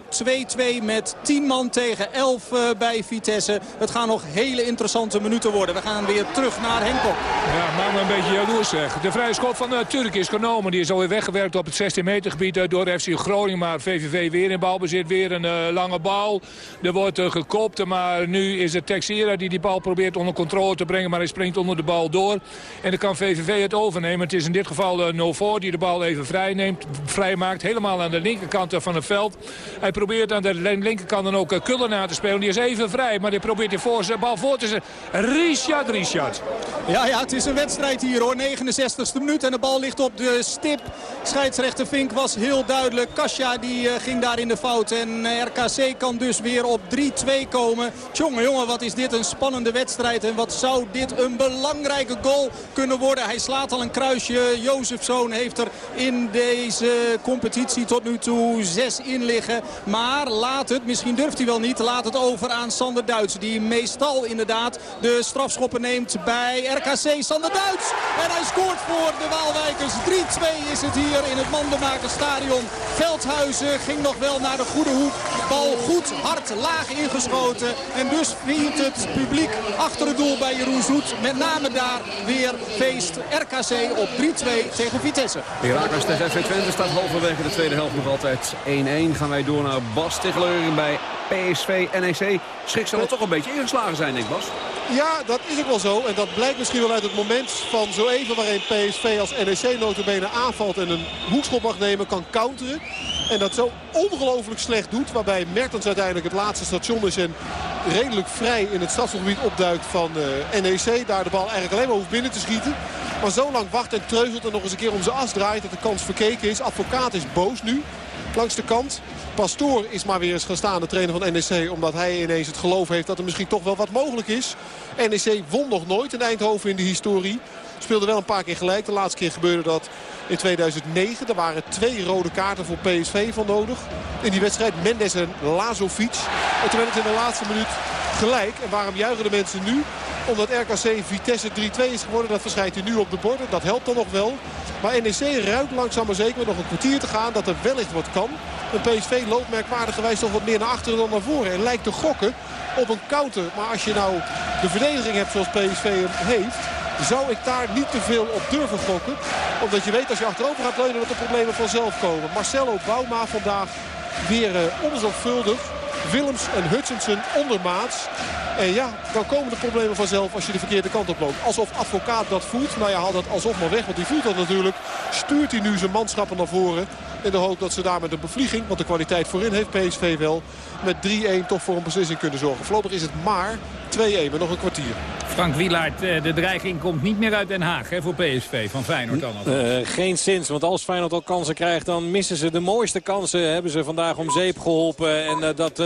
2-2 met 10 man tegen 11 uh, bij Vitesse. Het gaan nog hele interessante minuten worden. We gaan weer terug naar Ja, maak me een beetje jaloers zeg. De vrije schop van uh, Turk is genomen. Die is alweer weggewerkt op het 16 meter gebied uh, door FC Groningen. Maar VVV weer in balbezit. Weer een lange bal. Er wordt gekopt. Maar nu is het Texera die die bal probeert onder controle te brengen. Maar hij springt onder de bal door. En dan kan VVV het overnemen. Het is in dit geval uh, voor die de bal even vrij, neemt, vrij maakt. Helemaal aan de linkerkant van het veld. Hij probeert aan de linkerkant dan ook Kullen aan te spelen. Die is even vrij, maar die probeert de voor zijn bal voor te zetten. Richard, Richard. Ja, ja, het is een wedstrijd hier hoor. 69ste minuut en de bal ligt op de stip. Scheidsrechter Vink was heel duidelijk. Kasia die ging daar in de fout. En RKC kan dus weer op 3-2 komen. Jongen, jongen, wat is dit een spannende wedstrijd. En wat zou dit een belangrijke goal kunnen worden. Hij slaat al een kruisje. Jozefzoon heeft er in deze competitie tot nu toe zes in liggen. Maar laat het, misschien durft hij wel niet, laat het over aan Sander Duits. Die meestal inderdaad de strafschoppen neemt bij RKC. Sander Duits. En hij scoort voor de Waalwijkers. 3-2 is het hier in het Mandenmakerstadion. Veldhuizen ging nog wel naar de goede hoek. Bal goed, hard, laag ingeschoten. En dus viert het publiek achter het doel bij Jeroen Zoet. Met name daar weer feest RKC op 3-2 tegen Vitesse. Herakles tegen FC Twente staat halverwege de tweede helft nog altijd 1-1. Gaan wij door naar Bas Ticheler bij PSV NEC. Schrik zal er toch een beetje ingeslagen zijn, denk ik Bas. Ja, dat is ook wel zo. En dat blijkt misschien wel uit het moment van zo even waarin PSV als NEC notabene aanvalt en een hoekschop mag nemen, kan counteren. En dat zo ongelooflijk slecht doet. Waarbij Mertens uiteindelijk het laatste station is en redelijk vrij in het stadsgebied opduikt van uh, NEC. Daar de bal eigenlijk alleen maar hoeft binnen te schieten. Maar zo lang wacht en treuzelt en nog eens een keer om zijn as draait dat de kans verkeken is. Advocaat is boos nu langs de kant. Pastoor is maar weer eens gaan staan, de trainer van NEC. Omdat hij ineens het geloof heeft dat er misschien toch wel wat mogelijk is. NEC won nog nooit in Eindhoven in de historie. Speelde wel een paar keer gelijk. De laatste keer gebeurde dat in 2009. Er waren twee rode kaarten voor PSV van nodig. In die wedstrijd Mendes en Lazovic. En toen werd het in de laatste minuut gelijk. En waarom juichen de mensen nu? Omdat RKC Vitesse 3-2 is geworden. Dat verschijnt hij nu op de borden. Dat helpt dan nog wel. Maar NEC ruikt langzaam maar zeker nog een kwartier te gaan dat er wellicht wat kan. En PSV loopt merkwaardigerwijs toch wat meer naar achteren dan naar voren. En lijkt te gokken op een counter. Maar als je nou de verdediging hebt zoals PSV hem heeft... zou ik daar niet te veel op durven gokken. Omdat je weet als je achterover gaat leunen dat de problemen vanzelf komen. Marcelo Bouma vandaag weer uh, onzorgvuldig. Willems en Hutchinson ondermaats. En ja, dan komen de problemen vanzelf als je de verkeerde kant op loopt. Alsof advocaat dat voelt. Nou ja, haal dat alsof maar weg, want die voelt dat natuurlijk. Stuurt hij nu zijn manschappen naar voren. In de hoop dat ze daar met een bevlieging, want de kwaliteit voorin heeft PSV wel... met 3-1 toch voor een beslissing kunnen zorgen. Voorlopig is het maar 2-1 met nog een kwartier. Frank Wielaert, eh, de dreiging komt niet meer uit Den Haag hè, voor PSV. Van Feyenoord dan al. Uh, geen zins, want als Feyenoord al kansen krijgt... dan missen ze de mooiste kansen. Hebben ze vandaag om zeep geholpen. En uh, dat